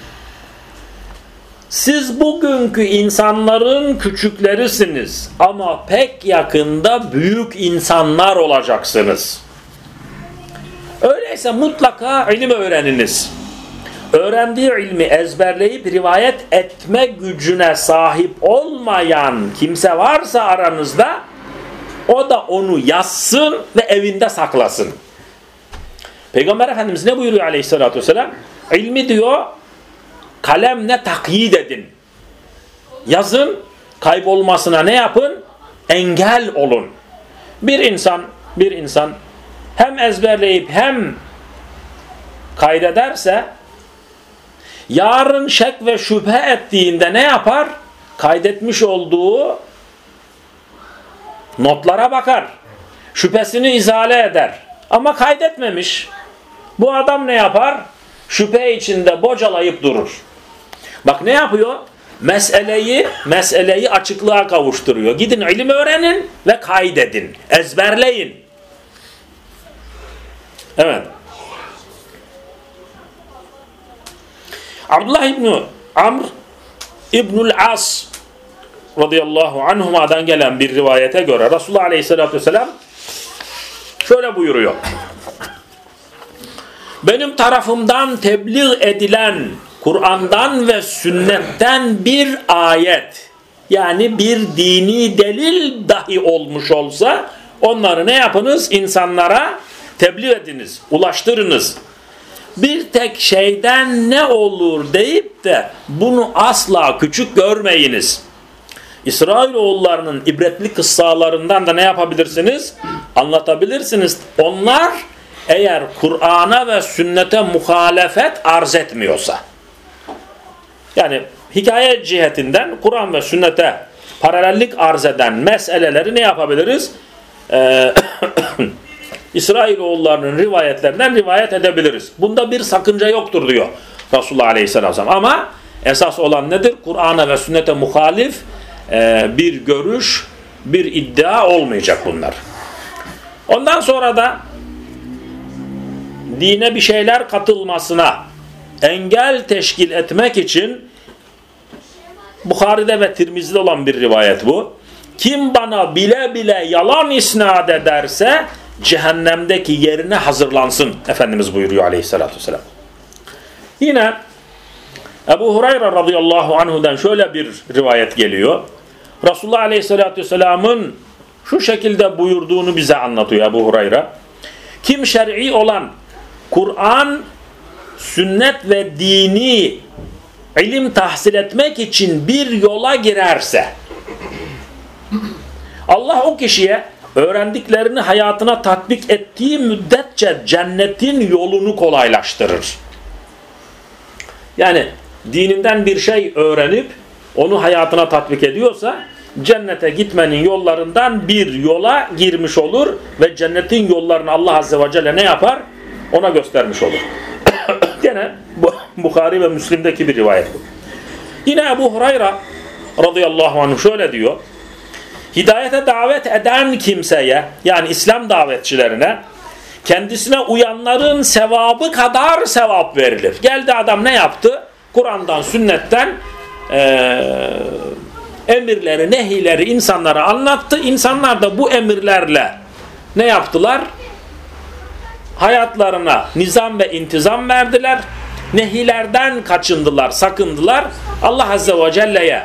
siz bugünkü insanların küçüklerisiniz ama pek yakında büyük insanlar olacaksınız. Öyleyse mutlaka ilim öğreniniz. Öğrendiği ilmi ezberleyip rivayet etme gücüne sahip olmayan kimse varsa aranızda o da onu yazsın ve evinde saklasın. Peygamber Efendimiz ne buyuruyor aleyhissalatü vesselam? İlmi diyor kalemle takyit edin. Yazın kaybolmasına ne yapın? Engel olun. Bir insan bir insan hem ezberleyip hem kaydederse yarın şek ve şüphe ettiğinde ne yapar? Kaydetmiş olduğu notlara bakar. Şüphesini izale eder. Ama kaydetmemiş. Bu adam ne yapar? şüphe içinde bocalayıp durur. Bak ne yapıyor? Meseleyi, meseleyi açıklığa kavuşturuyor. Gidin ilim öğrenin ve kaydedin. Ezberleyin. Evet. Abdullah İbni Amr İbnül As radıyallahu anhuma'dan gelen bir rivayete göre Resulullah aleyhissalatü vesselam şöyle buyuruyor benim tarafımdan tebliğ edilen Kur'an'dan ve sünnetten bir ayet yani bir dini delil dahi olmuş olsa onları ne yapınız? İnsanlara tebliğ ediniz, ulaştırınız. Bir tek şeyden ne olur deyip de bunu asla küçük görmeyiniz. İsrailoğullarının ibretli kıssalarından da ne yapabilirsiniz? Anlatabilirsiniz. Onlar eğer Kur'an'a ve sünnete muhalefet arz etmiyorsa yani hikaye cihetinden Kur'an ve sünnete paralellik arz eden meseleleri ne yapabiliriz? Ee, İsrailoğullarının rivayetlerinden rivayet edebiliriz. Bunda bir sakınca yoktur diyor Resulullah Aleyhisselam. Ama esas olan nedir? Kur'an'a ve sünnete muhalif e, bir görüş, bir iddia olmayacak bunlar. Ondan sonra da dine bir şeyler katılmasına engel teşkil etmek için Bukhari'de ve Tirmizi'de olan bir rivayet bu. Kim bana bile bile yalan isnat ederse cehennemdeki yerine hazırlansın. Efendimiz buyuruyor aleyhissalatü vesselam. Yine Ebu Hureyre radıyallahu anhudan şöyle bir rivayet geliyor. Resulullah aleyhissalatü vesselamın şu şekilde buyurduğunu bize anlatıyor Ebu Hureyre. Kim şer'i olan Kur'an, sünnet ve dini ilim tahsil etmek için bir yola girerse Allah o kişiye öğrendiklerini hayatına tatbik ettiği müddetçe cennetin yolunu kolaylaştırır. Yani dininden bir şey öğrenip onu hayatına tatbik ediyorsa cennete gitmenin yollarından bir yola girmiş olur ve cennetin yollarını Allah Azze ve Celle ne yapar? Ona göstermiş olur. Gene bu Bukhari ve Müslim'deki bir rivayet bu. Yine Ebu Hurayra radıyallahu anh şöyle diyor. Hidayete davet eden kimseye yani İslam davetçilerine kendisine uyanların sevabı kadar sevap verilir. Geldi adam ne yaptı? Kur'an'dan, sünnetten ee, emirleri, nehileri insanlara anlattı. İnsanlar da bu emirlerle ne yaptılar? Hayatlarına nizam ve intizam verdiler. Nehilerden kaçındılar, sakındılar. Allah Azze ve Celle'ye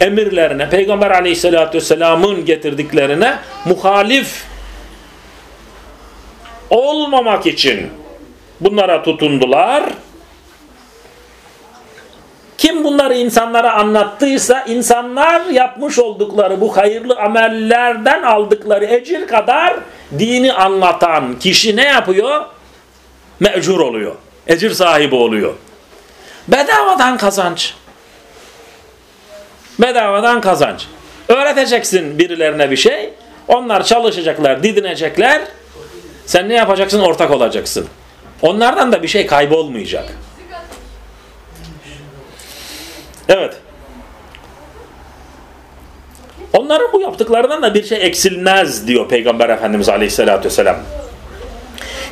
emirlerine, Peygamber Aleyhisselatü Vesselam'ın getirdiklerine muhalif olmamak için bunlara tutundular. Kim bunları insanlara anlattıysa insanlar yapmış oldukları bu hayırlı amellerden aldıkları ecir kadar dini anlatan kişi ne yapıyor? Mecur oluyor. Ecir sahibi oluyor. Bedavadan kazanç. Bedavadan kazanç. Öğreteceksin birilerine bir şey. Onlar çalışacaklar, didinecekler. Sen ne yapacaksın? Ortak olacaksın. Onlardan da bir şey kaybolmayacak. Evet. Onların bu yaptıklarından da bir şey eksilmez diyor Peygamber Efendimiz Aleyhisselatü Vesselam.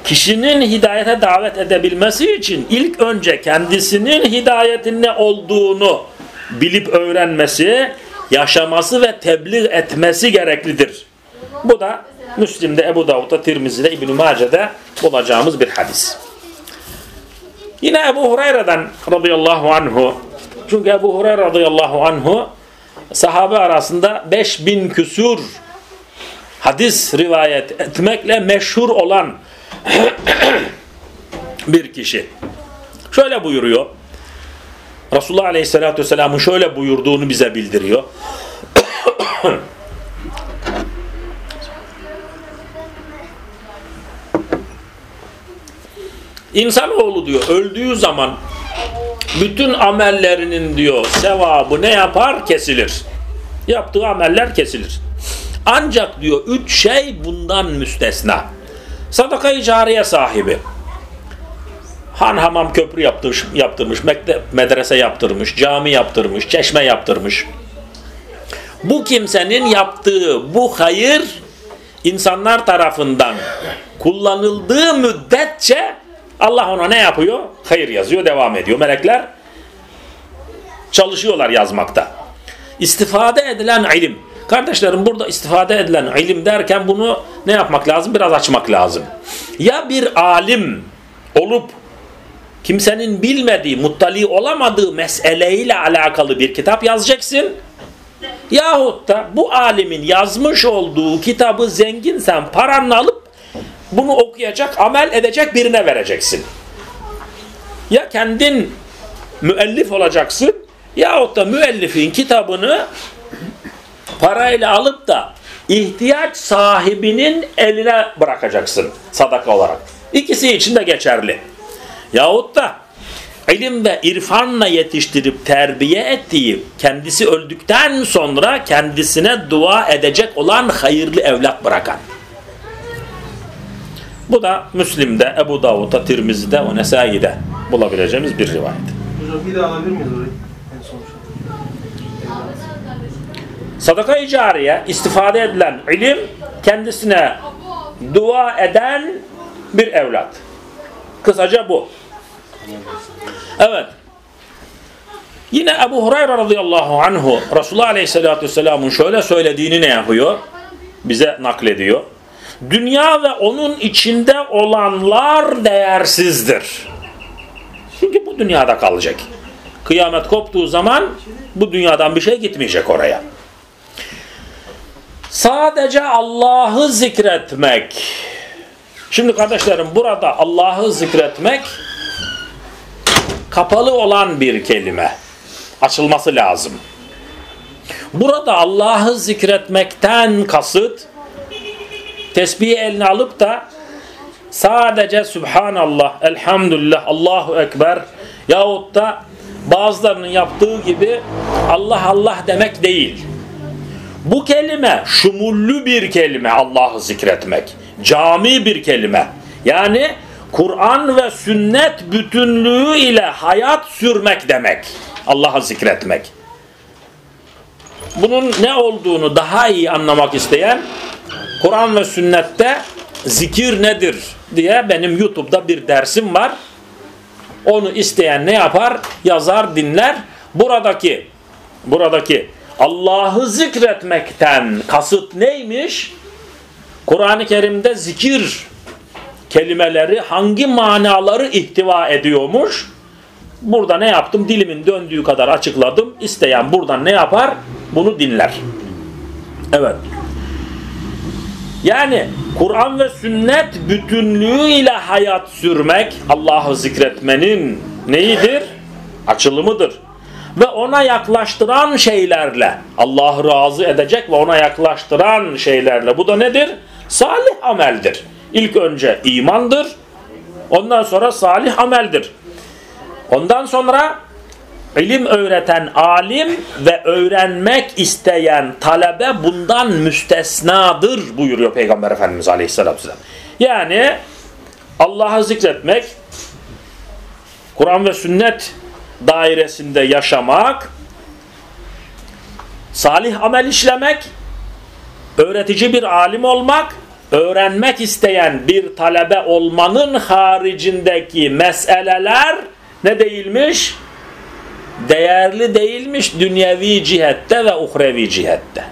Kişinin hidayete davet edebilmesi için ilk önce kendisinin hidayetin ne olduğunu bilip öğrenmesi, yaşaması ve tebliğ etmesi gereklidir. Bu da Müslim'de, Ebu Davud'da, Tirmizi'de, İbn-i Mace'de bulacağımız bir hadis. Yine Ebu Hureyre'den radıyallahu anhu çünkü Ebu Hureyre radıyallahu anhu sahabe arasında 5000 küsur hadis rivayet etmekle meşhur olan bir kişi. Şöyle buyuruyor. Resulullah Aleyhisselatü Vesselam'ın şöyle buyurduğunu bize bildiriyor. İnsanoğlu diyor öldüğü zaman bütün amellerinin diyor sevabı ne yapar? Kesilir. Yaptığı ameller kesilir. Ancak diyor üç şey bundan müstesna. Sadaka-i cariye sahibi. Han hamam köprü yaptırmış, yaptırmış, mektep, medrese yaptırmış, cami yaptırmış, çeşme yaptırmış. Bu kimsenin yaptığı bu hayır insanlar tarafından kullanıldığı müddetçe Allah ona ne yapıyor? Hayır yazıyor, devam ediyor. Melekler çalışıyorlar yazmakta. İstifade edilen ilim. Kardeşlerim burada istifade edilen ilim derken bunu ne yapmak lazım? Biraz açmak lazım. Ya bir alim olup kimsenin bilmediği, muttali olamadığı meseleyle alakalı bir kitap yazacaksın. Yahut da bu alimin yazmış olduğu kitabı zenginsen paranla alıp bunu okuyacak, amel edecek birine vereceksin. Ya kendin müellif olacaksın yahut da müellifin kitabını parayla alıp da ihtiyaç sahibinin eline bırakacaksın sadaka olarak. İkisi için de geçerli. Yahut da ilim ve irfanla yetiştirip terbiye ettiği kendisi öldükten sonra kendisine dua edecek olan hayırlı evlat bırakan. Bu da Müslim'de, Ebu Davud'da, Tirmizi'de Nesai'de bulabileceğimiz bir rivayet. Hocam bir daha alabilir miyiz orayı? En son Sadaka-i cariye istifade edilen ilim kendisine dua eden bir evlat. Kısaca bu. Evet. Yine Ebu Hureyre radıyallahu anhu Resulullah aleyhissalatü vesselamın şöyle söylediğini ne yapıyor? Bize naklediyor. Dünya ve onun içinde olanlar değersizdir. Çünkü bu dünyada kalacak. Kıyamet koptuğu zaman bu dünyadan bir şey gitmeyecek oraya. Sadece Allah'ı zikretmek. Şimdi kardeşlerim burada Allah'ı zikretmek kapalı olan bir kelime. Açılması lazım. Burada Allah'ı zikretmekten kasıt tesbihi eline alıp da sadece Subhanallah, Elhamdülillah, Allahu Ekber yahut da bazılarının yaptığı gibi Allah Allah demek değil. Bu kelime şumullü bir kelime Allah'ı zikretmek. Cami bir kelime. Yani Kur'an ve sünnet bütünlüğü ile hayat sürmek demek. Allah'ı zikretmek. Bunun ne olduğunu daha iyi anlamak isteyen Kur'an ve sünnette zikir nedir diye benim YouTube'da bir dersim var. Onu isteyen ne yapar? Yazar, dinler. Buradaki buradaki Allah'ı zikretmekten kasıt neymiş? Kur'an-ı Kerim'de zikir kelimeleri hangi manaları ihtiva ediyormuş? Burada ne yaptım? Dilimin döndüğü kadar açıkladım. İsteyen buradan ne yapar? Bunu dinler. Evet. Yani Kur'an ve sünnet bütünlüğüyle hayat sürmek Allah'ı zikretmenin neyidir? Açılımıdır. Ve ona yaklaştıran şeylerle Allah'ı razı edecek ve ona yaklaştıran şeylerle bu da nedir? Salih ameldir. İlk önce imandır. Ondan sonra salih ameldir. Ondan sonra ilim öğreten alim ve öğrenmek isteyen talebe bundan müstesnadır buyuruyor Peygamber Efendimiz Aleyhisselatü Vesselam. Yani Allah'ı zikretmek, Kur'an ve sünnet dairesinde yaşamak, salih amel işlemek, öğretici bir alim olmak, öğrenmek isteyen bir talebe olmanın haricindeki meseleler ne değilmiş? Değerli değilmiş dünyevi cihette ve uhrevi cihette.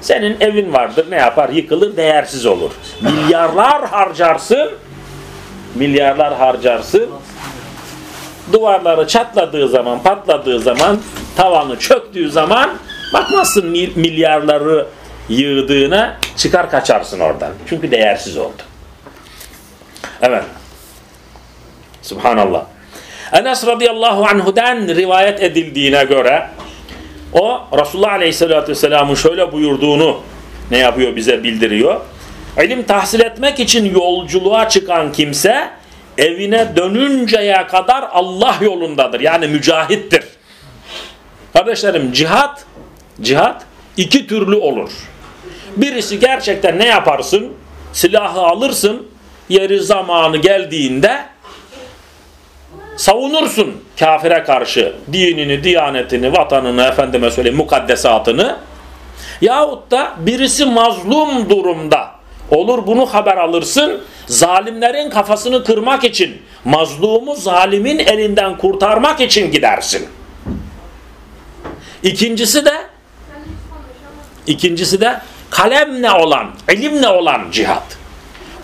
Senin evin vardır ne yapar? Yıkılır değersiz olur. Milyarlar harcarsın, milyarlar harcarsın. Duvarları çatladığı zaman, patladığı zaman, tavanı çöktüğü zaman bakmazsın milyarları yığdığına çıkar kaçarsın oradan. Çünkü değersiz oldu. Evet. Subhanallah. Enes radıyallahu anhu'dan rivayet edildiğine göre o Resulullah aleyhissalatü vesselamın şöyle buyurduğunu ne yapıyor bize bildiriyor. İlim tahsil etmek için yolculuğa çıkan kimse evine dönünceye kadar Allah yolundadır. Yani mücahittir. Kardeşlerim cihat cihat iki türlü olur. Birisi gerçekten ne yaparsın? Silahı alırsın. Yeri zamanı geldiğinde savunursun kafire karşı dinini, diyanetini, vatanını, efendime söyleyeyim mukaddesatını. Yahut da birisi mazlum durumda olur bunu haber alırsın. Zalimlerin kafasını kırmak için, mazlumu zalimin elinden kurtarmak için gidersin. İkincisi de ikincisi de kalemle olan, ilimle olan cihat.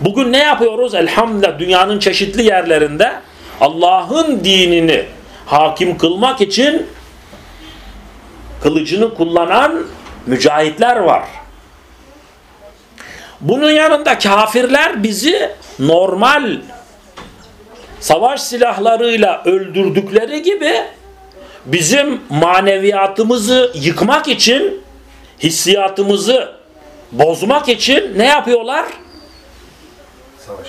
Bugün ne yapıyoruz? Elhamdülillah dünyanın çeşitli yerlerinde Allah'ın dinini hakim kılmak için kılıcını kullanan mücahitler var. Bunun yanında kafirler bizi normal savaş silahlarıyla öldürdükleri gibi bizim maneviyatımızı yıkmak için hissiyatımızı bozmak için ne yapıyorlar? Savaş.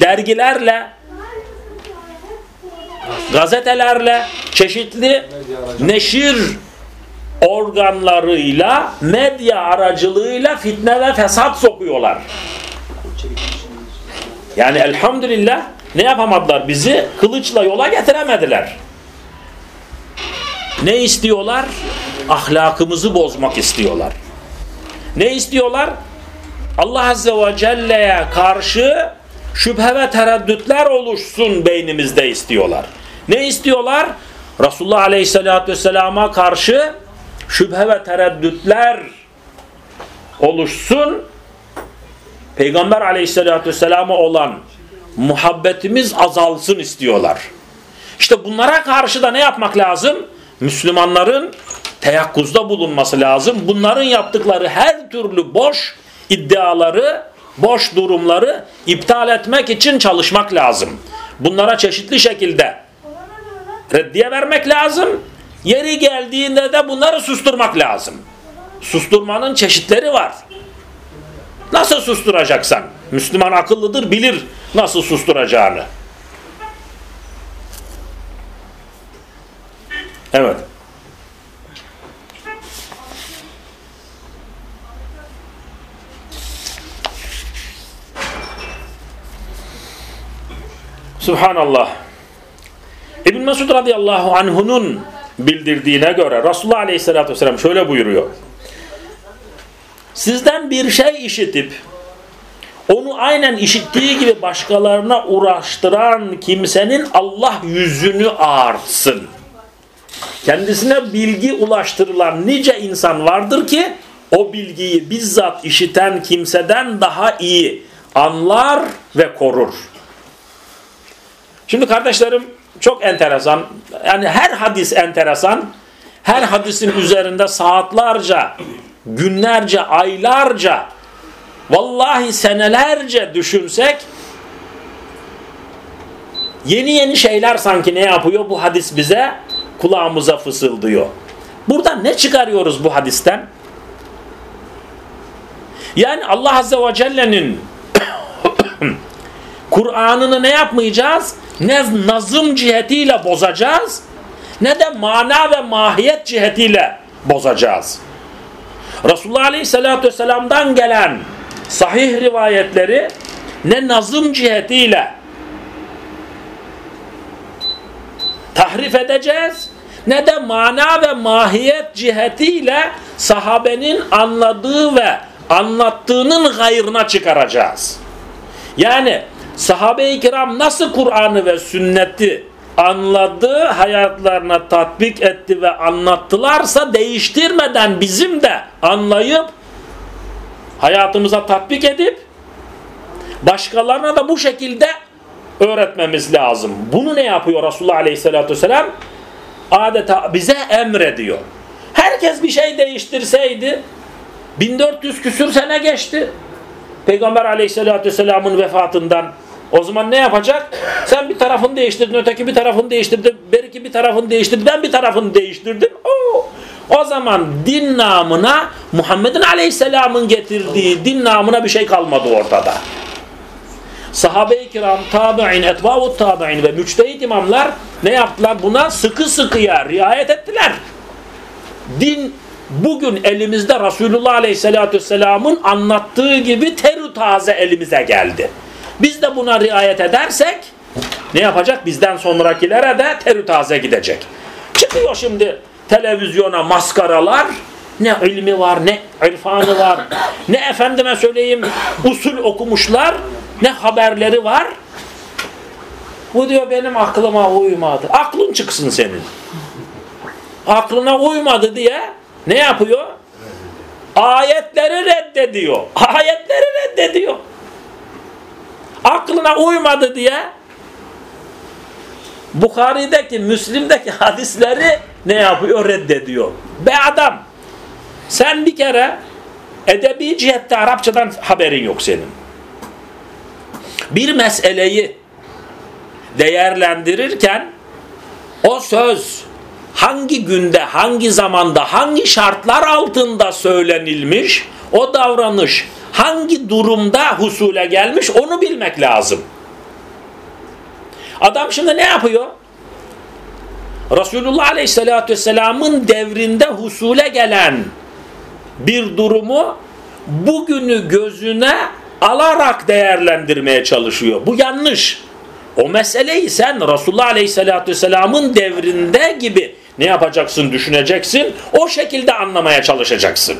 Dergilerle, gazetelerle, çeşitli neşir organlarıyla, medya aracılığıyla fitne ve fesat sokuyorlar. Yani elhamdülillah ne yapamadılar? Bizi kılıçla yola getiremediler. Ne istiyorlar? Ahlakımızı bozmak istiyorlar. Ne istiyorlar? Allah Azze ve Celle'ye karşı şüphe ve tereddütler oluşsun beynimizde istiyorlar. Ne istiyorlar? Resulullah Aleyhisselatü Vesselam'a karşı şüphe ve tereddütler oluşsun. Peygamber Aleyhisselatü Vesselam'a olan muhabbetimiz azalsın istiyorlar. İşte bunlara karşı da ne yapmak lazım? Müslümanların teyakkuzda bulunması lazım. Bunların yaptıkları her türlü boş iddiaları, boş durumları iptal etmek için çalışmak lazım. Bunlara çeşitli şekilde reddiye vermek lazım. Yeri geldiğinde de bunları susturmak lazım. Susturmanın çeşitleri var. Nasıl susturacaksan? Müslüman akıllıdır, bilir nasıl susturacağını. Evet. Subhanallah. İbn Mesud radıyallahu anh'unun bildirdiğine göre Resulullah aleyhissalatü vesselam şöyle buyuruyor. Sizden bir şey işitip onu aynen işittiği gibi başkalarına uğraştıran kimsenin Allah yüzünü ağartsın. Kendisine bilgi ulaştırılan nice insan vardır ki o bilgiyi bizzat işiten kimseden daha iyi anlar ve korur. Şimdi kardeşlerim çok enteresan. Yani her hadis enteresan. Her hadisin üzerinde saatlerce, günlerce, aylarca, vallahi senelerce düşünsek yeni yeni şeyler sanki ne yapıyor bu hadis bize? Kulağımıza fısıldıyor. Burada ne çıkarıyoruz bu hadisten? Yani Allah Azze ve Celle'nin Kur'an'ını ne yapmayacağız? Ne nazım cihetiyle bozacağız ne de mana ve mahiyet cihetiyle bozacağız. Resulullah Aleyhisselatü Vesselam'dan gelen sahih rivayetleri ne nazım cihetiyle tahrif edeceğiz ne de mana ve mahiyet cihetiyle sahabenin anladığı ve anlattığının gayrına çıkaracağız. Yani sahabe-i kiram nasıl Kur'an'ı ve sünneti anladı, hayatlarına tatbik etti ve anlattılarsa değiştirmeden bizim de anlayıp hayatımıza tatbik edip başkalarına da bu şekilde öğretmemiz lazım. Bunu ne yapıyor Resulullah Aleyhisselatü Vesselam? Adeta bize emrediyor. Herkes bir şey değiştirseydi 1400 küsür sene geçti. Peygamber aleyhissalatü vesselamın vefatından o zaman ne yapacak? Sen bir tarafını değiştirdin, öteki bir tarafını değiştirdi, beriki bir tarafını değiştirdi, ben bir tarafını değiştirdim. Oo. O zaman din namına Muhammed'in aleyhisselamın getirdiği din namına bir şey kalmadı ortada. Sahabe-i kiram, tabi'in, etbavut tabi'in ve müçtehit imamlar ne yaptılar? Buna sıkı sıkıya riayet ettiler. Din bugün elimizde Resulullah Aleyhisselatü Vesselam'ın anlattığı gibi terü taze elimize geldi. Biz de buna riayet edersek ne yapacak? Bizden sonrakilere de terü taze gidecek. Çıkıyor şimdi televizyona maskaralar. Ne ilmi var, ne irfanı var, ne efendime söyleyeyim usul okumuşlar, ne haberleri var. Bu diyor benim aklıma uymadı. Aklın çıksın senin. Aklına uymadı diye ne yapıyor? Ayetleri reddediyor. Ayetleri reddediyor. Aklına uymadı diye Bukhari'deki, Müslim'deki hadisleri ne yapıyor? Reddediyor. Be adam sen bir kere edebi cihette Arapçadan haberin yok senin. Bir meseleyi değerlendirirken o söz hangi günde, hangi zamanda, hangi şartlar altında söylenilmiş, o davranış hangi durumda husule gelmiş onu bilmek lazım. Adam şimdi ne yapıyor? Resulullah Aleyhisselatü Vesselam'ın devrinde husule gelen bir durumu bugünü gözüne alarak değerlendirmeye çalışıyor. Bu yanlış. O meseleyi sen Resulullah Aleyhisselatü Vesselam'ın devrinde gibi ne yapacaksın düşüneceksin. O şekilde anlamaya çalışacaksın.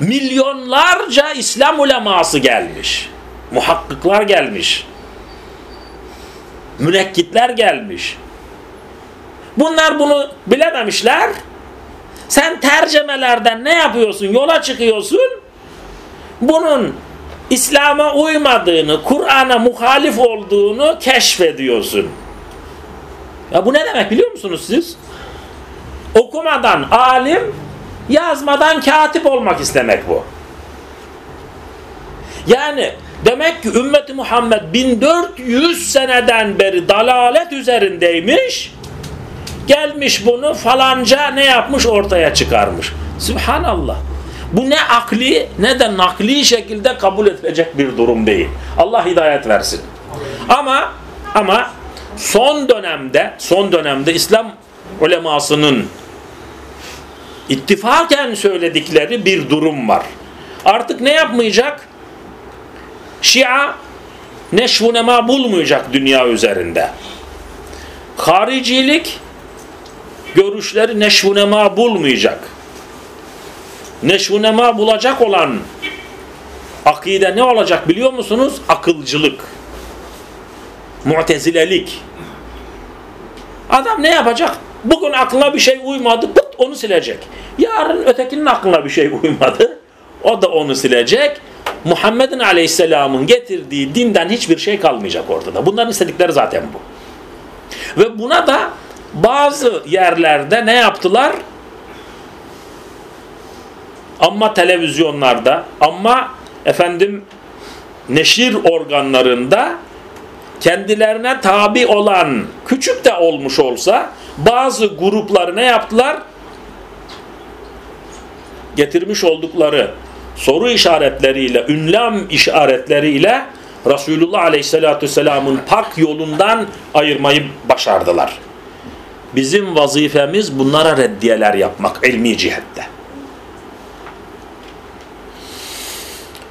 Milyonlarca İslam uleması gelmiş. Muhakkıklar gelmiş. Münekkitler gelmiş. Bunlar bunu bilememişler. Sen tercemelerden ne yapıyorsun? Yola çıkıyorsun. Bunun İslam'a uymadığını, Kur'an'a muhalif olduğunu keşfediyorsun. Ya bu ne demek biliyor musunuz siz? Okumadan alim, yazmadan katip olmak istemek bu. Yani demek ki ümmeti Muhammed 1400 seneden beri dalalet üzerindeymiş. Gelmiş bunu falanca ne yapmış ortaya çıkarmış. Subhanallah. Bu ne akli ne de nakli şekilde kabul edilecek bir durum değil. Allah hidayet versin. Ama ama son dönemde son dönemde İslam ulemasının ittifaken söyledikleri bir durum var. Artık ne yapmayacak? Şia neşvu nema bulmayacak dünya üzerinde. Haricilik görüşleri neşvu nema bulmayacak. Neşvu nema bulacak olan akide ne olacak biliyor musunuz? Akılcılık. Mutezilelik. Adam ne yapacak? Bugün aklına bir şey uymadı, pıt onu silecek. Yarın ötekinin aklına bir şey uymadı, o da onu silecek. Muhammed'in aleyhisselamın getirdiği dinden hiçbir şey kalmayacak ortada. Bunların istedikleri zaten bu. Ve buna da bazı yerlerde ne yaptılar? Ama televizyonlarda, ama efendim neşir organlarında kendilerine tabi olan küçük de olmuş olsa bazı grupları ne yaptılar? Getirmiş oldukları soru işaretleriyle, ünlem işaretleriyle Resulullah Aleyhisselatü Vesselam'ın pak yolundan ayırmayı başardılar. Bizim vazifemiz bunlara reddiyeler yapmak ilmi cihette.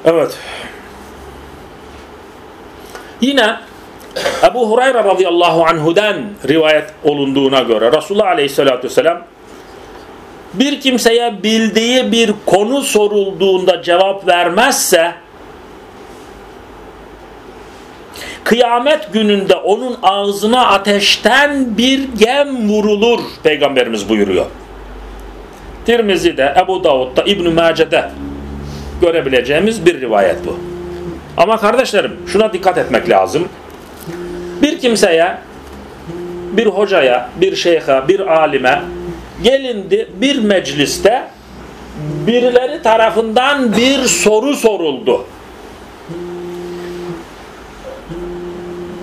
Evet. Yine Ebu Hureyre radıyallahu anhu'dan rivayet olunduğuna göre Resulullah aleyhissalatü vesselam bir kimseye bildiği bir konu sorulduğunda cevap vermezse kıyamet gününde onun ağzına ateşten bir gem vurulur peygamberimiz buyuruyor. Tirmizi'de, Ebu Davud'da, İbn-i Mace'de görebileceğimiz bir rivayet bu. Ama kardeşlerim şuna dikkat etmek lazım. Bir kimseye, bir hocaya, bir şeyhe, bir alime gelindi bir mecliste birileri tarafından bir soru soruldu.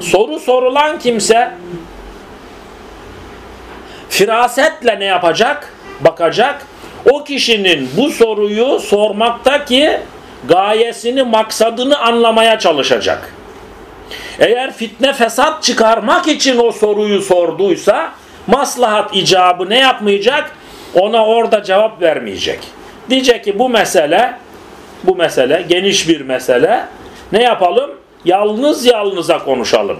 Soru sorulan kimse firasetle ne yapacak? Bakacak. O kişinin bu soruyu sormaktaki gayesini, maksadını anlamaya çalışacak. Eğer fitne fesat çıkarmak için o soruyu sorduysa maslahat icabı ne yapmayacak? Ona orada cevap vermeyecek. Diyecek ki bu mesele bu mesele geniş bir mesele. Ne yapalım? Yalnız yalnıza konuşalım.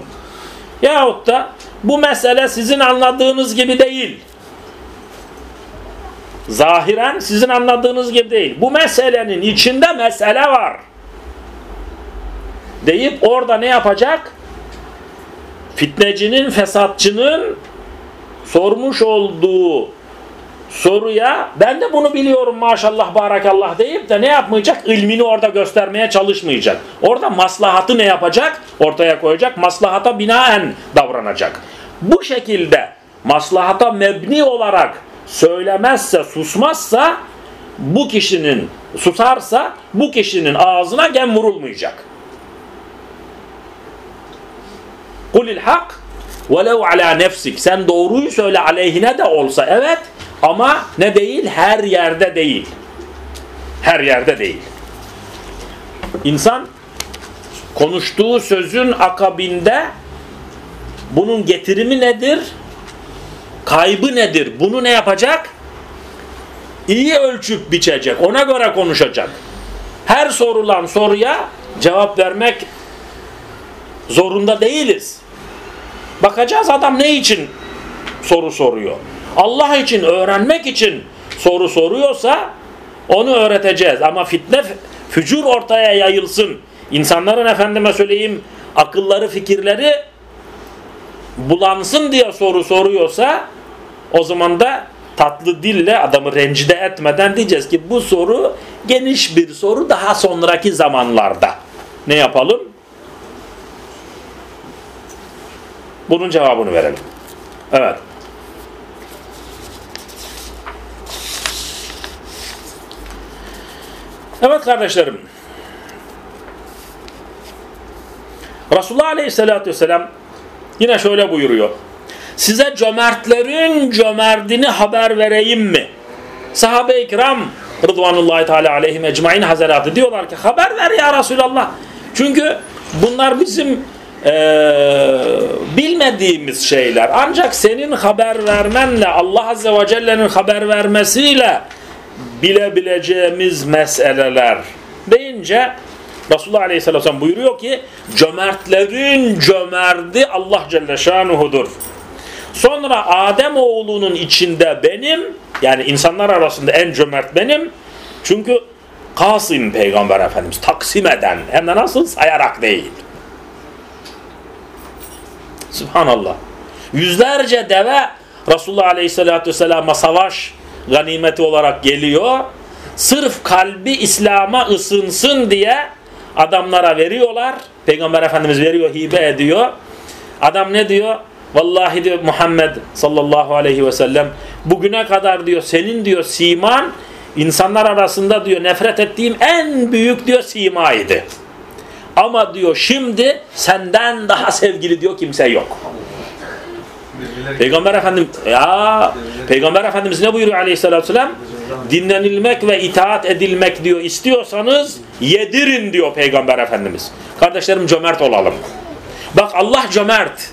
Yahut da bu mesele sizin anladığınız gibi değil. Zahiren sizin anladığınız gibi değil. Bu meselenin içinde mesele var. Deyip orada ne yapacak? Fitnecinin, fesatçının sormuş olduğu soruya ben de bunu biliyorum maşallah barakallah deyip de ne yapmayacak? İlmini orada göstermeye çalışmayacak. Orada maslahatı ne yapacak? Ortaya koyacak. Maslahata binaen davranacak. Bu şekilde maslahata mebni olarak söylemezse, susmazsa bu kişinin susarsa bu kişinin ağzına gem vurulmayacak. Kulil hak velev ala nefsik. Sen doğruyu söyle aleyhine de olsa evet ama ne değil? Her yerde değil. Her yerde değil. İnsan konuştuğu sözün akabinde bunun getirimi nedir? Kaybı nedir? Bunu ne yapacak? İyi ölçüp biçecek. Ona göre konuşacak. Her sorulan soruya cevap vermek zorunda değiliz. Bakacağız adam ne için soru soruyor. Allah için, öğrenmek için soru soruyorsa onu öğreteceğiz. Ama fitne, fücur ortaya yayılsın. İnsanların efendime söyleyeyim akılları, fikirleri bulansın diye soru soruyorsa o zaman da tatlı dille adamı rencide etmeden diyeceğiz ki bu soru geniş bir soru daha sonraki zamanlarda. Ne yapalım? Bunun cevabını verelim. Evet. Evet kardeşlerim. Resulullah Aleyhisselatü Vesselam yine şöyle buyuruyor. Size cömertlerin cömertini haber vereyim mi? Sahabe-i kiram Rıdvanullahi Teala aleyhim ecmain hazaratı diyorlar ki haber ver ya Resulallah. Çünkü bunlar bizim e, bilmediğimiz şeyler. Ancak senin haber vermenle Allah Azze ve Celle'nin haber vermesiyle bilebileceğimiz meseleler deyince Resulullah Aleyhisselatü Vesselam buyuruyor ki cömertlerin cömerdi Allah Celle Şanuhu'dur. Sonra Adem oğlunun içinde benim yani insanlar arasında en cömert benim. Çünkü Kasım Peygamber Efendimiz taksim eden hem de nasıl sayarak değil. Subhanallah. Yüzlerce deve Resulullah Aleyhisselatü Vesselam'a savaş ganimeti olarak geliyor. Sırf kalbi İslam'a ısınsın diye adamlara veriyorlar. Peygamber Efendimiz veriyor, hibe ediyor. Adam ne diyor? Vallahi diyor Muhammed sallallahu aleyhi ve sellem bugüne kadar diyor senin diyor siman insanlar arasında diyor nefret ettiğim en büyük diyor simaydı. Ama diyor şimdi senden daha sevgili diyor kimse yok. Peygamber Efendimiz ya Peygamber Efendimiz ne buyuruyor Aleyhisselatü Vesselam? Dinlenilmek ve itaat edilmek diyor istiyorsanız yedirin diyor Peygamber Efendimiz. Kardeşlerim cömert olalım. Bak Allah cömert.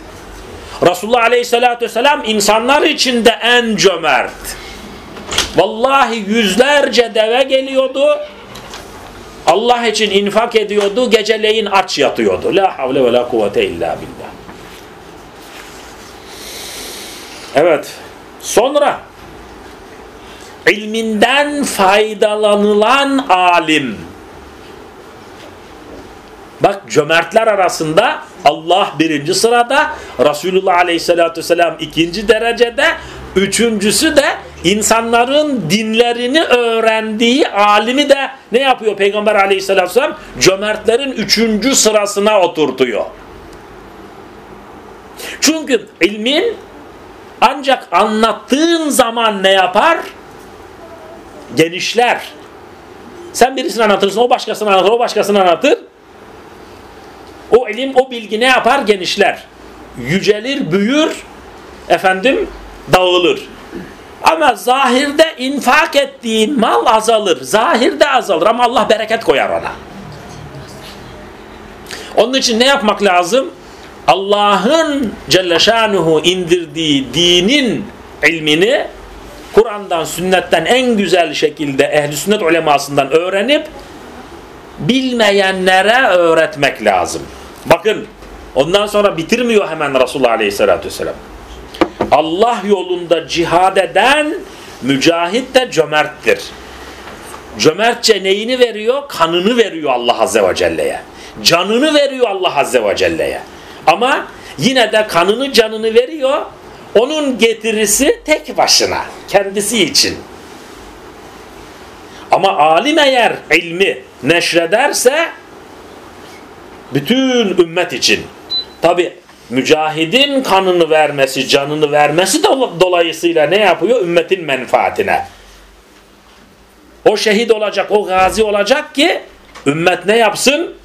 Resulullah Aleyhisselatü Vesselam insanlar içinde en cömert. Vallahi yüzlerce deve geliyordu. Allah için infak ediyordu. Geceleyin aç yatıyordu. La havle ve la kuvvete illa billah. Evet. Sonra ilminden faydalanılan alim. Bak cömertler arasında Allah birinci sırada, Resulullah Aleyhisselatü Vesselam ikinci derecede, üçüncüsü de insanların dinlerini öğrendiği alimi de ne yapıyor Peygamber Aleyhisselatü Vesselam? Cömertlerin üçüncü sırasına oturtuyor. Çünkü ilmin ancak anlattığın zaman ne yapar? Genişler. Sen birisini anlatırsın, o başkasını anlatır, o başkasını anlatır. O ilim, o bilgi ne yapar? Genişler. Yücelir, büyür, efendim dağılır. Ama zahirde infak ettiğin mal azalır. Zahirde azalır ama Allah bereket koyar ona. Onun için ne yapmak lazım? Allah'ın Celle Şanuhu indirdiği dinin ilmini Kur'an'dan, sünnetten en güzel şekilde ehli sünnet ulemasından öğrenip bilmeyenlere öğretmek lazım. Bakın ondan sonra bitirmiyor hemen Resulullah Aleyhisselatü Vesselam. Allah yolunda cihad eden mücahit de cömerttir. Cömertçe neyini veriyor? Kanını veriyor Allah Azze ve Celle'ye. Canını veriyor Allah Azze ve Celle'ye. Ama yine de kanını canını veriyor. Onun getirisi tek başına. Kendisi için. Ama alim eğer ilmi neşrederse bütün ümmet için. Tabi mücahidin kanını vermesi, canını vermesi de dolayısıyla ne yapıyor? Ümmetin menfaatine. O şehit olacak, o gazi olacak ki ümmet ne yapsın?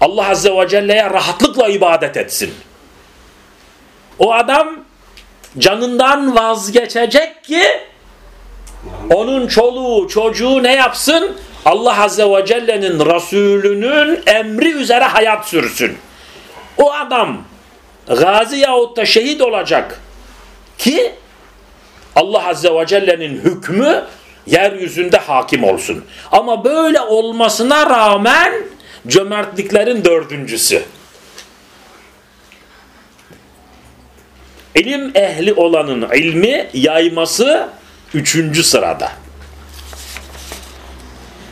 Allah Azze ve Celle'ye rahatlıkla ibadet etsin. O adam canından vazgeçecek ki onun çoluğu çocuğu ne yapsın? Allah Azze ve Celle'nin Resulünün emri üzere hayat sürsün. O adam gazi yahut da şehit olacak ki Allah Azze ve Celle'nin hükmü yeryüzünde hakim olsun. Ama böyle olmasına rağmen cömertliklerin dördüncüsü. İlim ehli olanın ilmi yayması üçüncü sırada.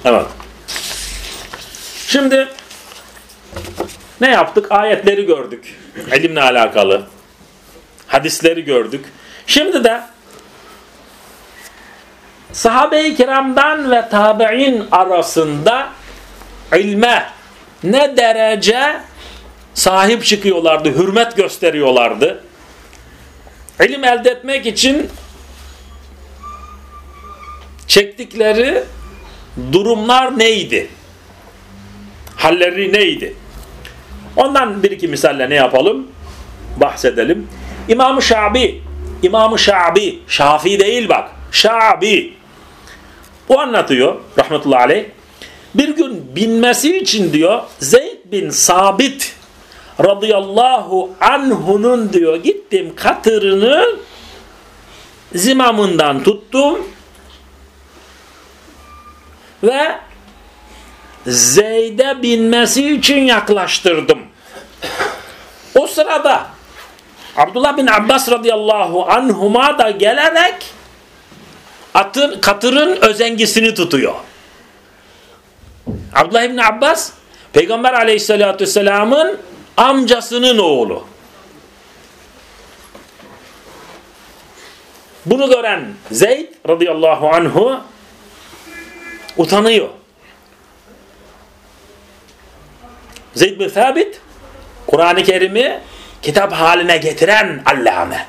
Evet. Şimdi ne yaptık? Ayetleri gördük. İlimle alakalı. Hadisleri gördük. Şimdi de sahabe-i kiramdan ve tabi'in arasında ilme ne derece sahip çıkıyorlardı, hürmet gösteriyorlardı. İlim elde etmek için çektikleri durumlar neydi? Halleri neydi? Ondan bir iki misalle ne yapalım? Bahsedelim. İmam-ı Şabi, İmam-ı Şabi, Şafi değil bak, Şabi. O anlatıyor rahmetullahi aleyh. Bir gün binmesi için diyor Zeyd bin Sabit radıyallahu anhunun diyor gittim katırını zimamından tuttum ve Zeyd'e binmesi için yaklaştırdım. O sırada Abdullah bin Abbas radıyallahu anhuma da gelerek atın, katırın özengisini tutuyor. Abdullah bin Abbas Peygamber aleyhissalatü vesselamın amcasının oğlu. Bunu gören Zeyd radıyallahu anhu utanıyor. Zeyd bin Thabit Kur'an-ı Kerim'i kitap haline getiren allame.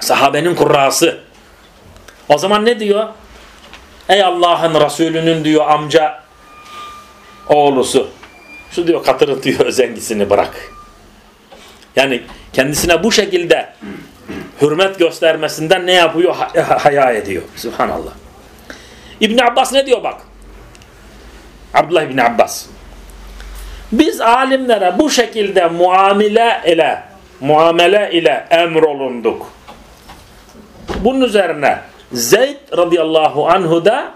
Sahabenin kurrası. O zaman ne diyor? Ey Allah'ın Resulü'nün diyor amca oğlusu. Şu diyor katırın diyor özengisini bırak. Yani kendisine bu şekilde hürmet göstermesinden ne yapıyor? Haya ediyor. Subhanallah. İbn Abbas ne diyor bak? Abdullah İbni Abbas. Biz alimlere bu şekilde muamele ile muamele ile emrolunduk. Bunun üzerine Zeyd radıyallahu anhu da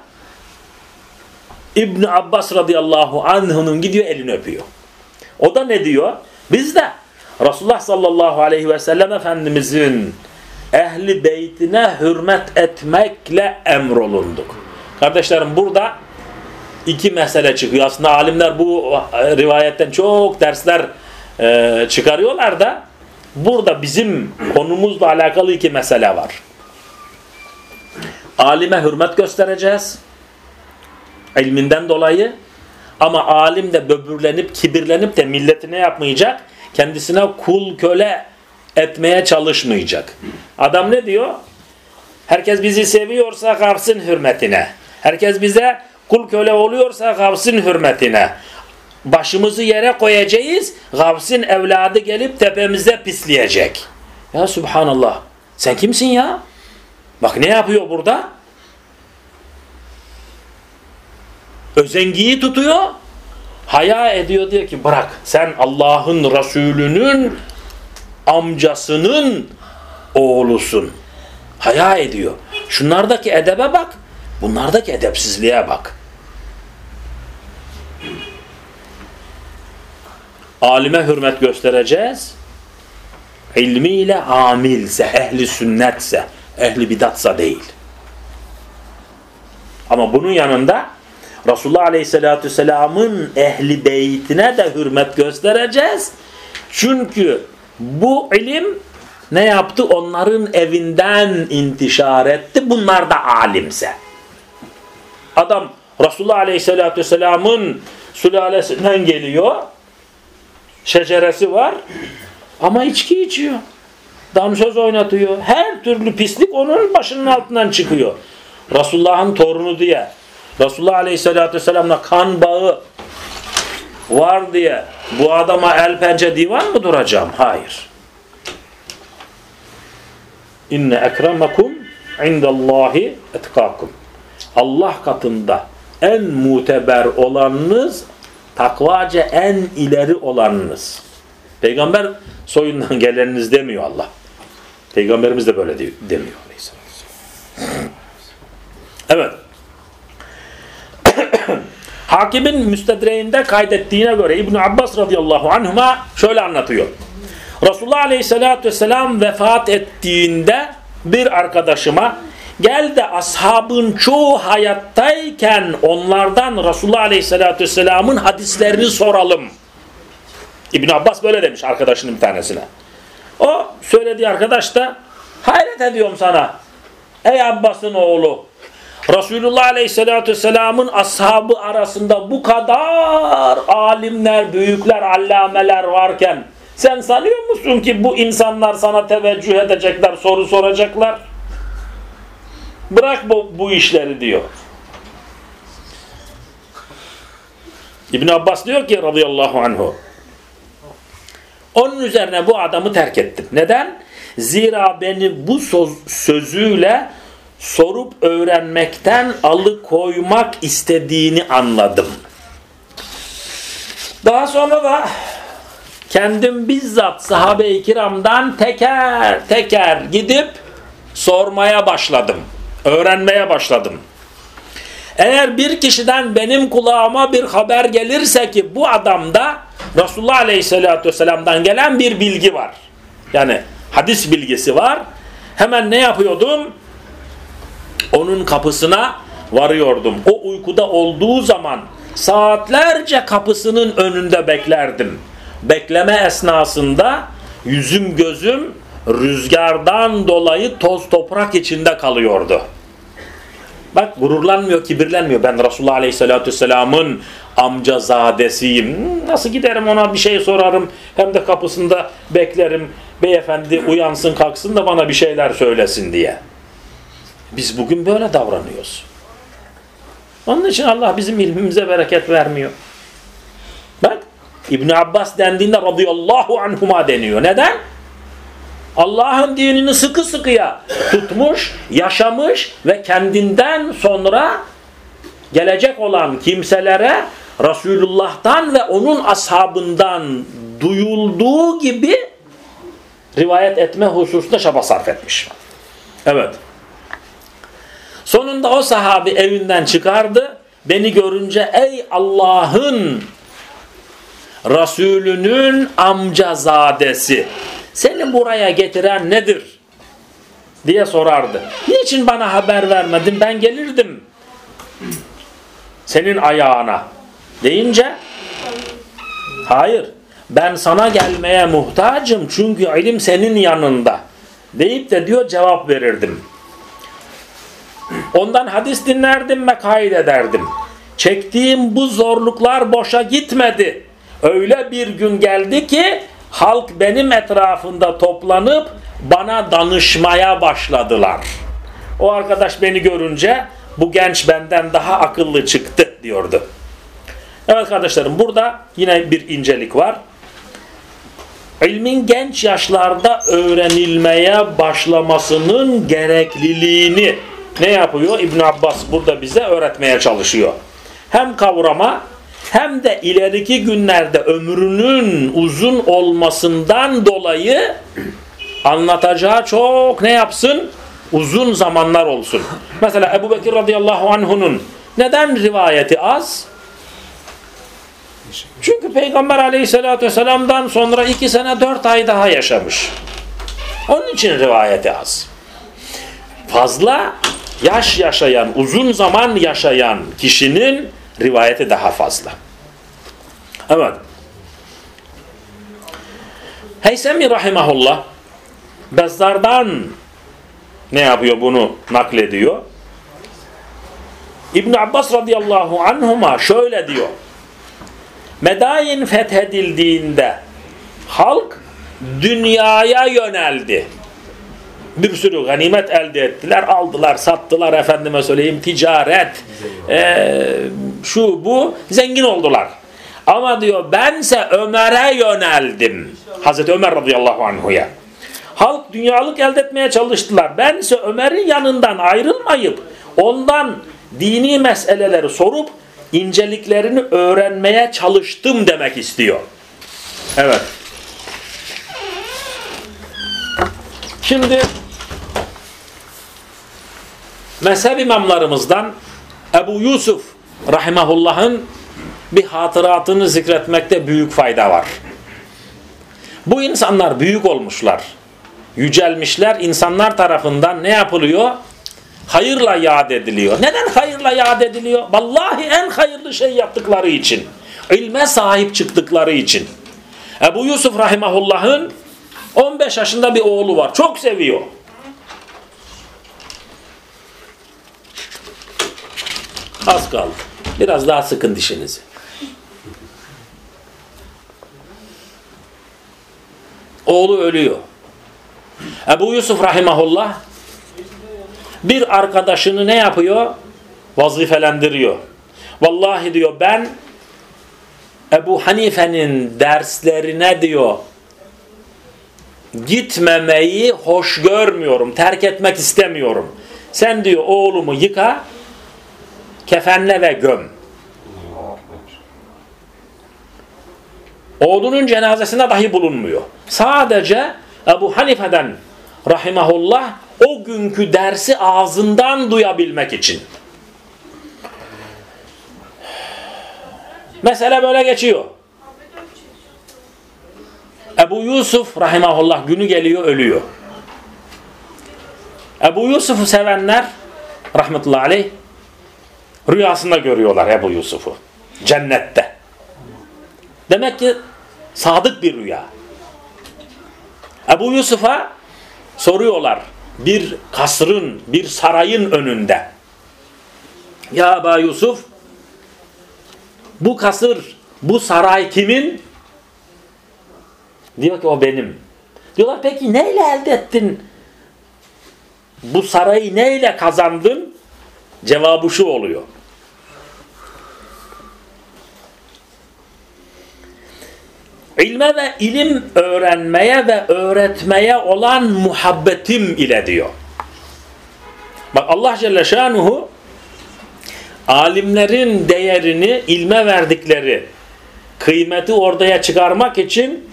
İbn Abbas radıyallahu anhu'nun gidiyor elini öpüyor. O da ne diyor? Biz de Resulullah sallallahu aleyhi ve sellem Efendimizin ehli beytine hürmet etmekle emrolunduk. Kardeşlerim burada iki mesele çıkıyor. Aslında alimler bu rivayetten çok dersler e, çıkarıyorlar da burada bizim konumuzla alakalı iki mesele var. Alime hürmet göstereceğiz. ilminden dolayı. Ama alim de böbürlenip, kibirlenip de milletine yapmayacak. Kendisine kul köle etmeye çalışmayacak. Adam ne diyor? Herkes bizi seviyorsa kapsın hürmetine. Herkes bize kul köle oluyorsa kapsın hürmetine. Başımızı yere koyacağız. Gavsın evladı gelip tepemize pisleyecek. Ya Subhanallah. Sen kimsin ya? Bak ne yapıyor burada? Özengiyi tutuyor. Haya ediyor diyor ki bırak sen Allah'ın Resulü'nün amcasının oğlusun. Haya ediyor. Şunlardaki edebe bak. Bunlardaki edepsizliğe bak. Alime hürmet göstereceğiz. İlmiyle amilse, ehli sünnetse, ehli bidatsa değil. Ama bunun yanında Resulullah Aleyhisselatü Vesselam'ın ehli beytine de hürmet göstereceğiz. Çünkü bu ilim ne yaptı? Onların evinden intişar etti. Bunlar da alimse. Adam Resulullah Aleyhisselatü Vesselam'ın sülalesinden geliyor. Şeceresi var. Ama içki içiyor. Damsöz oynatıyor. Her türlü pislik onun başının altından çıkıyor. Resulullah'ın torunu diye. Resulullah Aleyhisselatü Vesselam'la kan bağı var diye bu adama el pençe divan mı duracağım? Hayır. İnne ekremekum indallahi etkakum. Allah katında en muteber olanınız takvaca en ileri olanınız. Peygamber soyundan geleniniz demiyor Allah. Peygamberimiz de böyle demiyor. Evet. Hakimin müstedreğinde kaydettiğine göre İbn Abbas radıyallahu anhuma şöyle anlatıyor. Resulullah aleyhissalatü vesselam vefat ettiğinde bir arkadaşıma gel de ashabın çoğu hayattayken onlardan Resulullah aleyhissalatü vesselamın hadislerini soralım. İbn Abbas böyle demiş arkadaşının bir tanesine. O söylediği arkadaş da hayret ediyorum sana. Ey Abbas'ın oğlu Resulullah Aleyhisselatü Vesselam'ın ashabı arasında bu kadar alimler, büyükler, allameler varken sen sanıyor musun ki bu insanlar sana teveccüh edecekler, soru soracaklar? Bırak bu, bu işleri diyor. İbn Abbas diyor ki radıyallahu anhu onun üzerine bu adamı terk ettim. Neden? Zira beni bu söz, sözüyle sorup öğrenmekten alıkoymak istediğini anladım. Daha sonra da kendim bizzat sahabe-i kiramdan teker teker gidip sormaya başladım. Öğrenmeye başladım. Eğer bir kişiden benim kulağıma bir haber gelirse ki bu adamda Resulullah Aleyhisselatü Vesselam'dan gelen bir bilgi var. Yani hadis bilgisi var. Hemen ne yapıyordum? Onun kapısına varıyordum. O uykuda olduğu zaman saatlerce kapısının önünde beklerdim. Bekleme esnasında yüzüm gözüm rüzgardan dolayı toz toprak içinde kalıyordu. Bak gururlanmıyor, kibirlenmiyor. Ben Resulullah Aleyhisselatü Vesselam'ın amcazadesiyim. Nasıl giderim ona bir şey sorarım. Hem de kapısında beklerim. Beyefendi uyansın kalksın da bana bir şeyler söylesin diye. Biz bugün böyle davranıyoruz. Onun için Allah bizim ilmimize bereket vermiyor. Bak İbn Abbas dendiğinde radıyallahu anhuma deniyor. Neden? Allah'ın dinini sıkı sıkıya tutmuş, yaşamış ve kendinden sonra gelecek olan kimselere Resulullah'tan ve onun ashabından duyulduğu gibi rivayet etme hususunda çaba sarf etmiş. Evet. Sonunda o sahabi evinden çıkardı. Beni görünce ey Allah'ın Resulünün amcazadesi seni buraya getiren nedir? diye sorardı. Niçin bana haber vermedin? Ben gelirdim. Senin ayağına. Deyince hayır ben sana gelmeye muhtacım çünkü ilim senin yanında. Deyip de diyor cevap verirdim. Ondan hadis dinlerdim ve kaydederdim. Çektiğim bu zorluklar boşa gitmedi. Öyle bir gün geldi ki halk benim etrafında toplanıp bana danışmaya başladılar. O arkadaş beni görünce bu genç benden daha akıllı çıktı diyordu. Evet kardeşlerim burada yine bir incelik var. İlmin genç yaşlarda öğrenilmeye başlamasının gerekliliğini ne yapıyor? İbn Abbas burada bize öğretmeye çalışıyor. Hem kavrama hem de ileriki günlerde ömrünün uzun olmasından dolayı anlatacağı çok ne yapsın? Uzun zamanlar olsun. Mesela Ebu Bekir radıyallahu anh'unun neden rivayeti az? Çünkü Peygamber aleyhissalatü vesselam'dan sonra iki sene dört ay daha yaşamış. Onun için rivayeti az. Fazla yaş yaşayan, uzun zaman yaşayan kişinin rivayeti daha fazla. Evet. Heysemi rahimahullah Bezzar'dan ne yapıyor bunu naklediyor. İbn Abbas radıyallahu anhuma şöyle diyor. Medayin fethedildiğinde halk dünyaya yöneldi. Bir sürü ganimet elde ettiler, aldılar, sattılar efendime söyleyeyim ticaret, e, şu bu zengin oldular. Ama diyor bense Ömer'e yöneldim. Hazreti Ömer radıyallahu anhuya. Halk dünyalık elde etmeye çalıştılar. Bense Ömer'in yanından ayrılmayıp ondan dini meseleleri sorup inceliklerini öğrenmeye çalıştım demek istiyor. Evet. Şimdi mezhep imamlarımızdan Ebu Yusuf rahimahullah'ın bir hatıratını zikretmekte büyük fayda var. Bu insanlar büyük olmuşlar. Yücelmişler. insanlar tarafından ne yapılıyor? Hayırla yad ediliyor. Neden hayırla yad ediliyor? Vallahi en hayırlı şey yaptıkları için. İlme sahip çıktıkları için. Ebu Yusuf Rahimahullah'ın 15 yaşında bir oğlu var. Çok seviyor. Az kaldı. Biraz daha sıkın dişinizi. Oğlu ölüyor. Ebu Yusuf Rahimahullah bir arkadaşını ne yapıyor? Vazifelendiriyor. Vallahi diyor ben Ebu Hanife'nin derslerine diyor gitmemeyi hoş görmüyorum. Terk etmek istemiyorum. Sen diyor oğlumu yıka kefenle ve göm. Oğlunun cenazesinde dahi bulunmuyor. Sadece Ebu Hanife'den rahimahullah o günkü dersi ağzından duyabilmek için. Mesele böyle geçiyor. Ebu Yusuf rahimahullah günü geliyor ölüyor. Ebu Yusuf'u sevenler rahmetullahi aleyh rüyasında görüyorlar Ebu Yusuf'u. Cennette. Demek ki sadık bir rüya. Ebu Yusuf'a soruyorlar bir kasrın, bir sarayın önünde. Ya Ebu Yusuf bu kasır, bu saray kimin? Diyor ki o benim. Diyorlar peki neyle elde ettin? Bu sarayı neyle kazandın? Cevabı şu oluyor. İlme ve ilim öğrenmeye ve öğretmeye olan muhabbetim ile diyor. Bak Allah Celle Şanuhu alimlerin değerini ilme verdikleri kıymeti ortaya çıkarmak için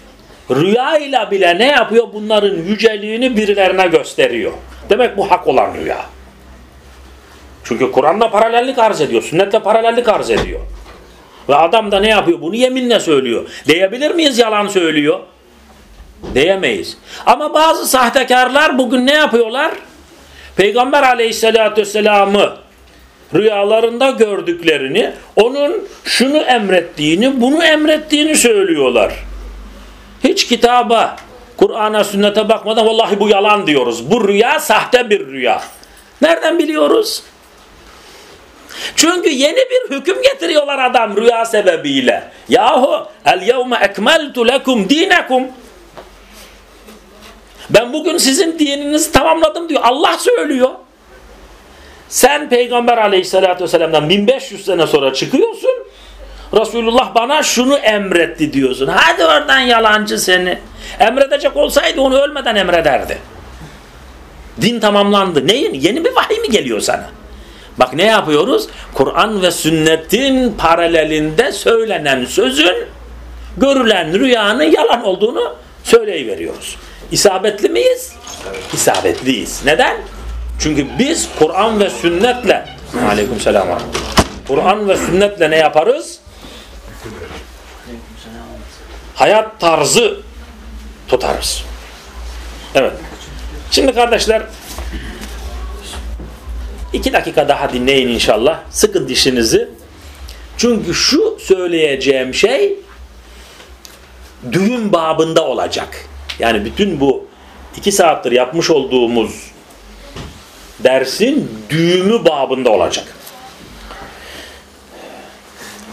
rüyayla bile ne yapıyor? Bunların yüceliğini birilerine gösteriyor. Demek bu hak olan rüya. Çünkü Kur'an'la paralellik arz ediyor. Sünnetle paralellik arz ediyor. Ve adam da ne yapıyor? Bunu yeminle söylüyor. Diyebilir miyiz yalan söylüyor? Diyemeyiz. Ama bazı sahtekarlar bugün ne yapıyorlar? Peygamber aleyhissalatü vesselam'ı rüyalarında gördüklerini, onun şunu emrettiğini, bunu emrettiğini söylüyorlar. Hiç kitaba, Kur'an'a, sünnete bakmadan vallahi bu yalan diyoruz. Bu rüya sahte bir rüya. Nereden biliyoruz? Çünkü yeni bir hüküm getiriyorlar adam rüya sebebiyle. Yahu el yevme ekmeltu lekum dinekum. Ben bugün sizin dininizi tamamladım diyor. Allah söylüyor. Sen Peygamber aleyhissalatü vesselam'dan 1500 sene sonra çıkıyorsun. Resulullah bana şunu emretti diyorsun. Hadi oradan yalancı seni. Emredecek olsaydı onu ölmeden emrederdi. Din tamamlandı. Neyin? Yeni bir vahiy mi geliyor sana? Bak ne yapıyoruz? Kur'an ve sünnetin paralelinde söylenen sözün görülen rüyanın yalan olduğunu söyleyiveriyoruz. İsabetli miyiz? İsabetliyiz. Neden? Çünkü biz Kur'an ve sünnetle Aleyküm selam Kur'an ve sünnetle ne yaparız? Hayat tarzı tutarız. Evet. Şimdi kardeşler iki dakika daha dinleyin inşallah. Sıkın dişinizi. Çünkü şu söyleyeceğim şey düğün babında olacak. Yani bütün bu iki saattir yapmış olduğumuz dersin düğümü babında olacak.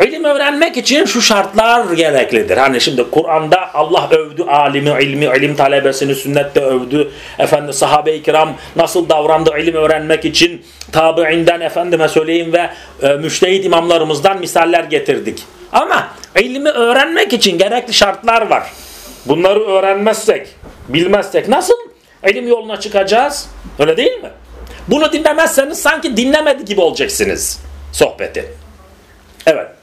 İlim öğrenmek için şu şartlar gereklidir. Hani şimdi Kur'an'da Allah övdü alimi, ilmi, ilim talebesini sünnette övdü. Efendi sahabe-i kiram nasıl davrandı ilim öğrenmek için tabi'inden efendime söyleyeyim ve e, müştehit imamlarımızdan misaller getirdik. Ama ilmi öğrenmek için gerekli şartlar var. Bunları öğrenmezsek, bilmezsek nasıl ilim yoluna çıkacağız? Öyle değil mi? Bunu dinlemezseniz sanki dinlemedi gibi olacaksınız sohbeti. Evet.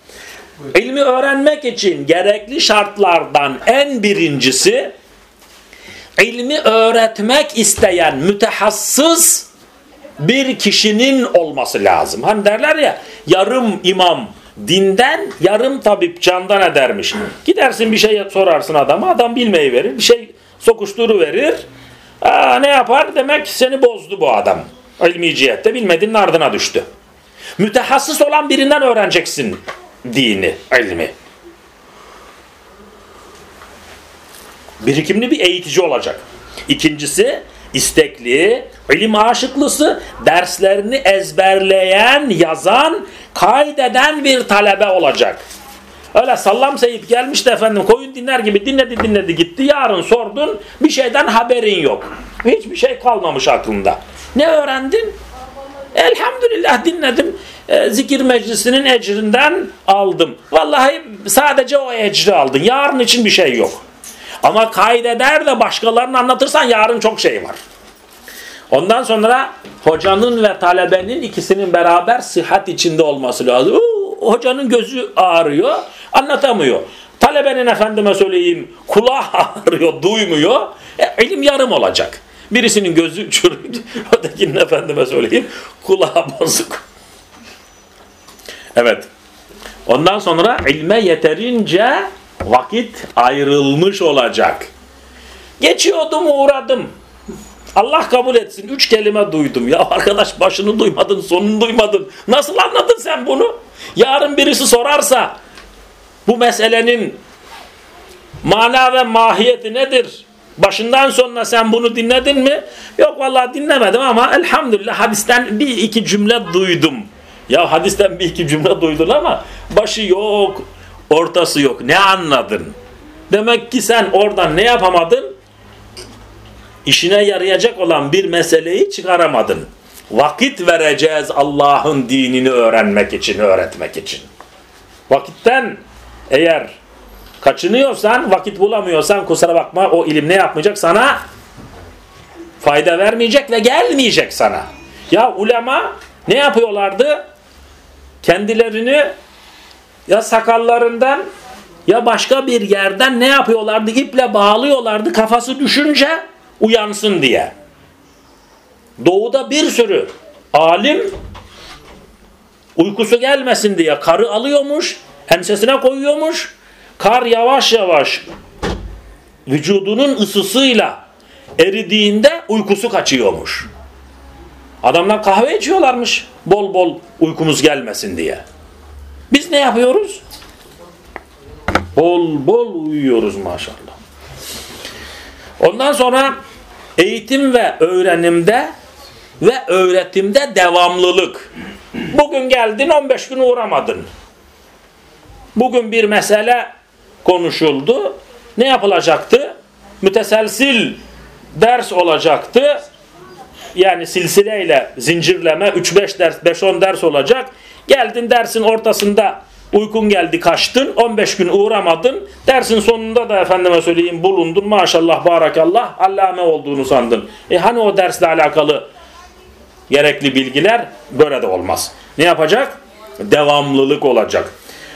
İlmi öğrenmek için gerekli şartlardan en birincisi ilmi öğretmek isteyen mütehassıs bir kişinin olması lazım. Hani derler ya yarım imam dinden yarım tabip candan edermiş. Gidersin bir şey sorarsın adama adam bilmeyi verir bir şey sokuşturu verir. Aa, ne yapar? Demek seni bozdu bu adam. İlmi cihette bilmediğinin ardına düştü. Mütehassıs olan birinden öğreneceksin dini, ilmi. Birikimli bir eğitici olacak. İkincisi istekli, ilim aşıklısı, derslerini ezberleyen, yazan, kaydeden bir talebe olacak. Öyle sallam seyip gelmiş de efendim koyun dinler gibi dinledi dinledi gitti. Yarın sordun bir şeyden haberin yok. Hiçbir şey kalmamış aklında. Ne öğrendin? Elhamdülillah dinledim. E, zikir meclisinin ecrinden aldım. Vallahi sadece o ecri aldın. Yarın için bir şey yok. Ama kaydeder de başkalarını anlatırsan yarın çok şey var. Ondan sonra hocanın ve talebenin ikisinin beraber sıhhat içinde olması lazım. Oo, hocanın gözü ağrıyor, anlatamıyor. Talebenin efendime söyleyeyim kulağı ağrıyor, duymuyor. E, ilim yarım olacak. Birisinin gözü çürük, ötekinin efendime söyleyeyim kulağı bozuk. Evet. Ondan sonra ilme yeterince vakit ayrılmış olacak. Geçiyordum uğradım. Allah kabul etsin. Üç kelime duydum. Ya arkadaş başını duymadın, sonunu duymadın. Nasıl anladın sen bunu? Yarın birisi sorarsa bu meselenin mana ve mahiyeti nedir? Başından sonuna sen bunu dinledin mi? Yok vallahi dinlemedim ama elhamdülillah hadisten bir iki cümle duydum. Ya hadisten bir iki cümle duydun ama başı yok, ortası yok. Ne anladın? Demek ki sen oradan ne yapamadın? İşine yarayacak olan bir meseleyi çıkaramadın. Vakit vereceğiz Allah'ın dinini öğrenmek için, öğretmek için. Vakitten eğer kaçınıyorsan, vakit bulamıyorsan kusura bakma o ilim ne yapmayacak? Sana fayda vermeyecek ve gelmeyecek sana. Ya ulema ne yapıyorlardı? Kendilerini ya sakallarından ya başka bir yerden ne yapıyorlardı? İple bağlıyorlardı kafası düşünce uyansın diye. Doğuda bir sürü alim uykusu gelmesin diye karı alıyormuş, ensesine koyuyormuş. Kar yavaş yavaş vücudunun ısısıyla eridiğinde uykusu kaçıyormuş. Adamlar kahve içiyorlarmış bol bol uykumuz gelmesin diye. Biz ne yapıyoruz? Bol bol uyuyoruz maşallah. Ondan sonra eğitim ve öğrenimde ve öğretimde devamlılık. Bugün geldin 15 gün uğramadın. Bugün bir mesele konuşuldu. Ne yapılacaktı? Müteselsil ders olacaktı. Yani silsileyle zincirleme 3-5 ders, 5-10 ders olacak. Geldin dersin ortasında uykun geldi kaçtın 15 gün uğramadın dersin sonunda da efendime söyleyeyim bulundun maşallah barakallah allame olduğunu sandın. E hani o dersle alakalı gerekli bilgiler böyle de olmaz. Ne yapacak? Devamlılık olacak.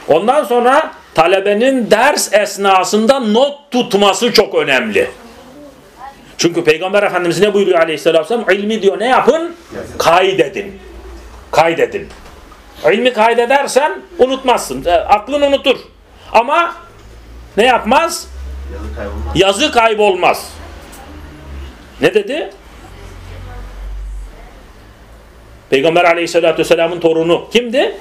Ondan sonra talebenin ders esnasında not tutması çok önemli. Çünkü Peygamber Efendimiz ne buyuruyor aleyhisselam? İlmi diyor ne yapın? Kaydedin. Kaydedin. İlmi kaydedersen unutmazsın. E, aklın unutur. Ama ne yapmaz? Yazı kaybolmaz. Ne dedi? Peygamber aleyhissalatü vesselamın torunu kimdi?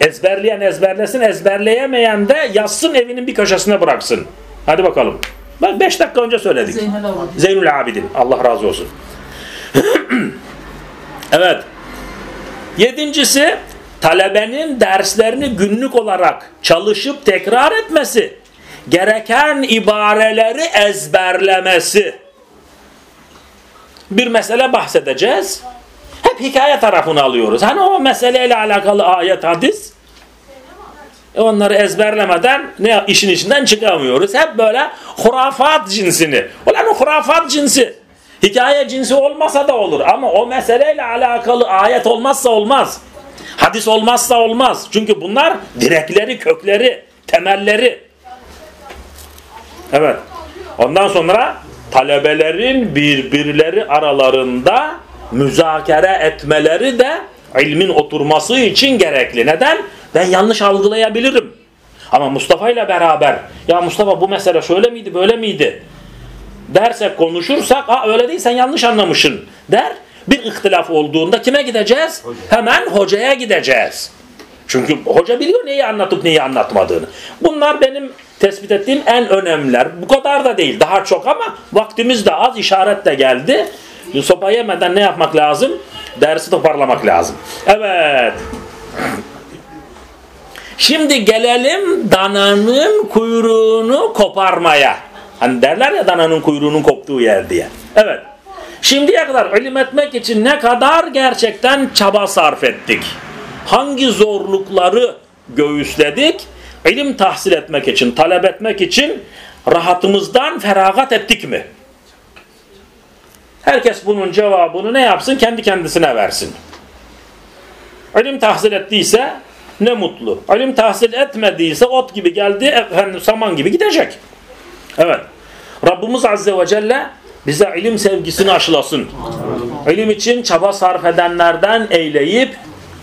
Ezberleyen ezberlesin, ezberleyemeyen de yazsın evinin bir köşesine bıraksın. Hadi bakalım. Bak 5 dakika önce söyledik. Zeynül Abidin. Allah razı olsun. evet. Yedincisi talebenin derslerini günlük olarak çalışıp tekrar etmesi. Gereken ibareleri ezberlemesi. Bir mesele bahsedeceğiz. Hep hikaye tarafını alıyoruz. Hani o meseleyle alakalı ayet hadis. E onları ezberlemeden ne işin içinden çıkamıyoruz. Hep böyle hurafat cinsini. Ulan o hurafat cinsi. Hikaye cinsi olmasa da olur ama o meseleyle alakalı ayet olmazsa olmaz. Hadis olmazsa olmaz. Çünkü bunlar direkleri, kökleri, temelleri. Evet. Ondan sonra talebelerin birbirleri aralarında müzakere etmeleri de ilmin oturması için gerekli. Neden? Ben yanlış algılayabilirim. Ama Mustafa ile beraber ya Mustafa bu mesele şöyle miydi böyle miydi dersek konuşursak ha öyle değil sen yanlış anlamışsın der. Bir ihtilaf olduğunda kime gideceğiz? Hemen hocaya gideceğiz. Çünkü hoca biliyor neyi anlatıp neyi anlatmadığını. Bunlar benim tespit ettiğim en önemliler. Bu kadar da değil daha çok ama vaktimiz de az işaret de geldi. Sopa yemeden ne yapmak lazım? Dersi toparlamak lazım. Evet. Şimdi gelelim dananın kuyruğunu koparmaya. Hani derler ya dananın kuyruğunun koptuğu yer diye. Evet. Şimdiye kadar ilim etmek için ne kadar gerçekten çaba sarf ettik? Hangi zorlukları göğüsledik? İlim tahsil etmek için, talep etmek için rahatımızdan feragat ettik mi? Herkes bunun cevabını ne yapsın? Kendi kendisine versin. İlim tahsil ettiyse ne mutlu. İlim tahsil etmediyse ot gibi geldi, efendim saman gibi gidecek. Evet. Rabbimiz Azze ve Celle bize ilim sevgisini aşılasın. İlim için çaba sarf edenlerden eyleyip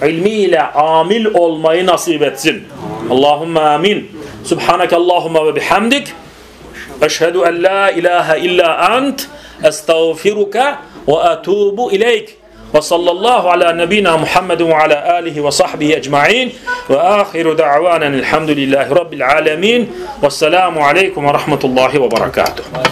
ilmiyle amil olmayı nasip etsin. Allahümme amin. Subhaneke Allahümme ve bihamdik. Eşhedü en la ilahe illa ant. Estağfiruke ve etubu ileyk. Ve sallallahu ala nebina Muhammedin ve ala alihi ve sahbihi ecma'in. Ve ahiru da'vanen elhamdülillahi rabbil alemin. Vesselamu aleykum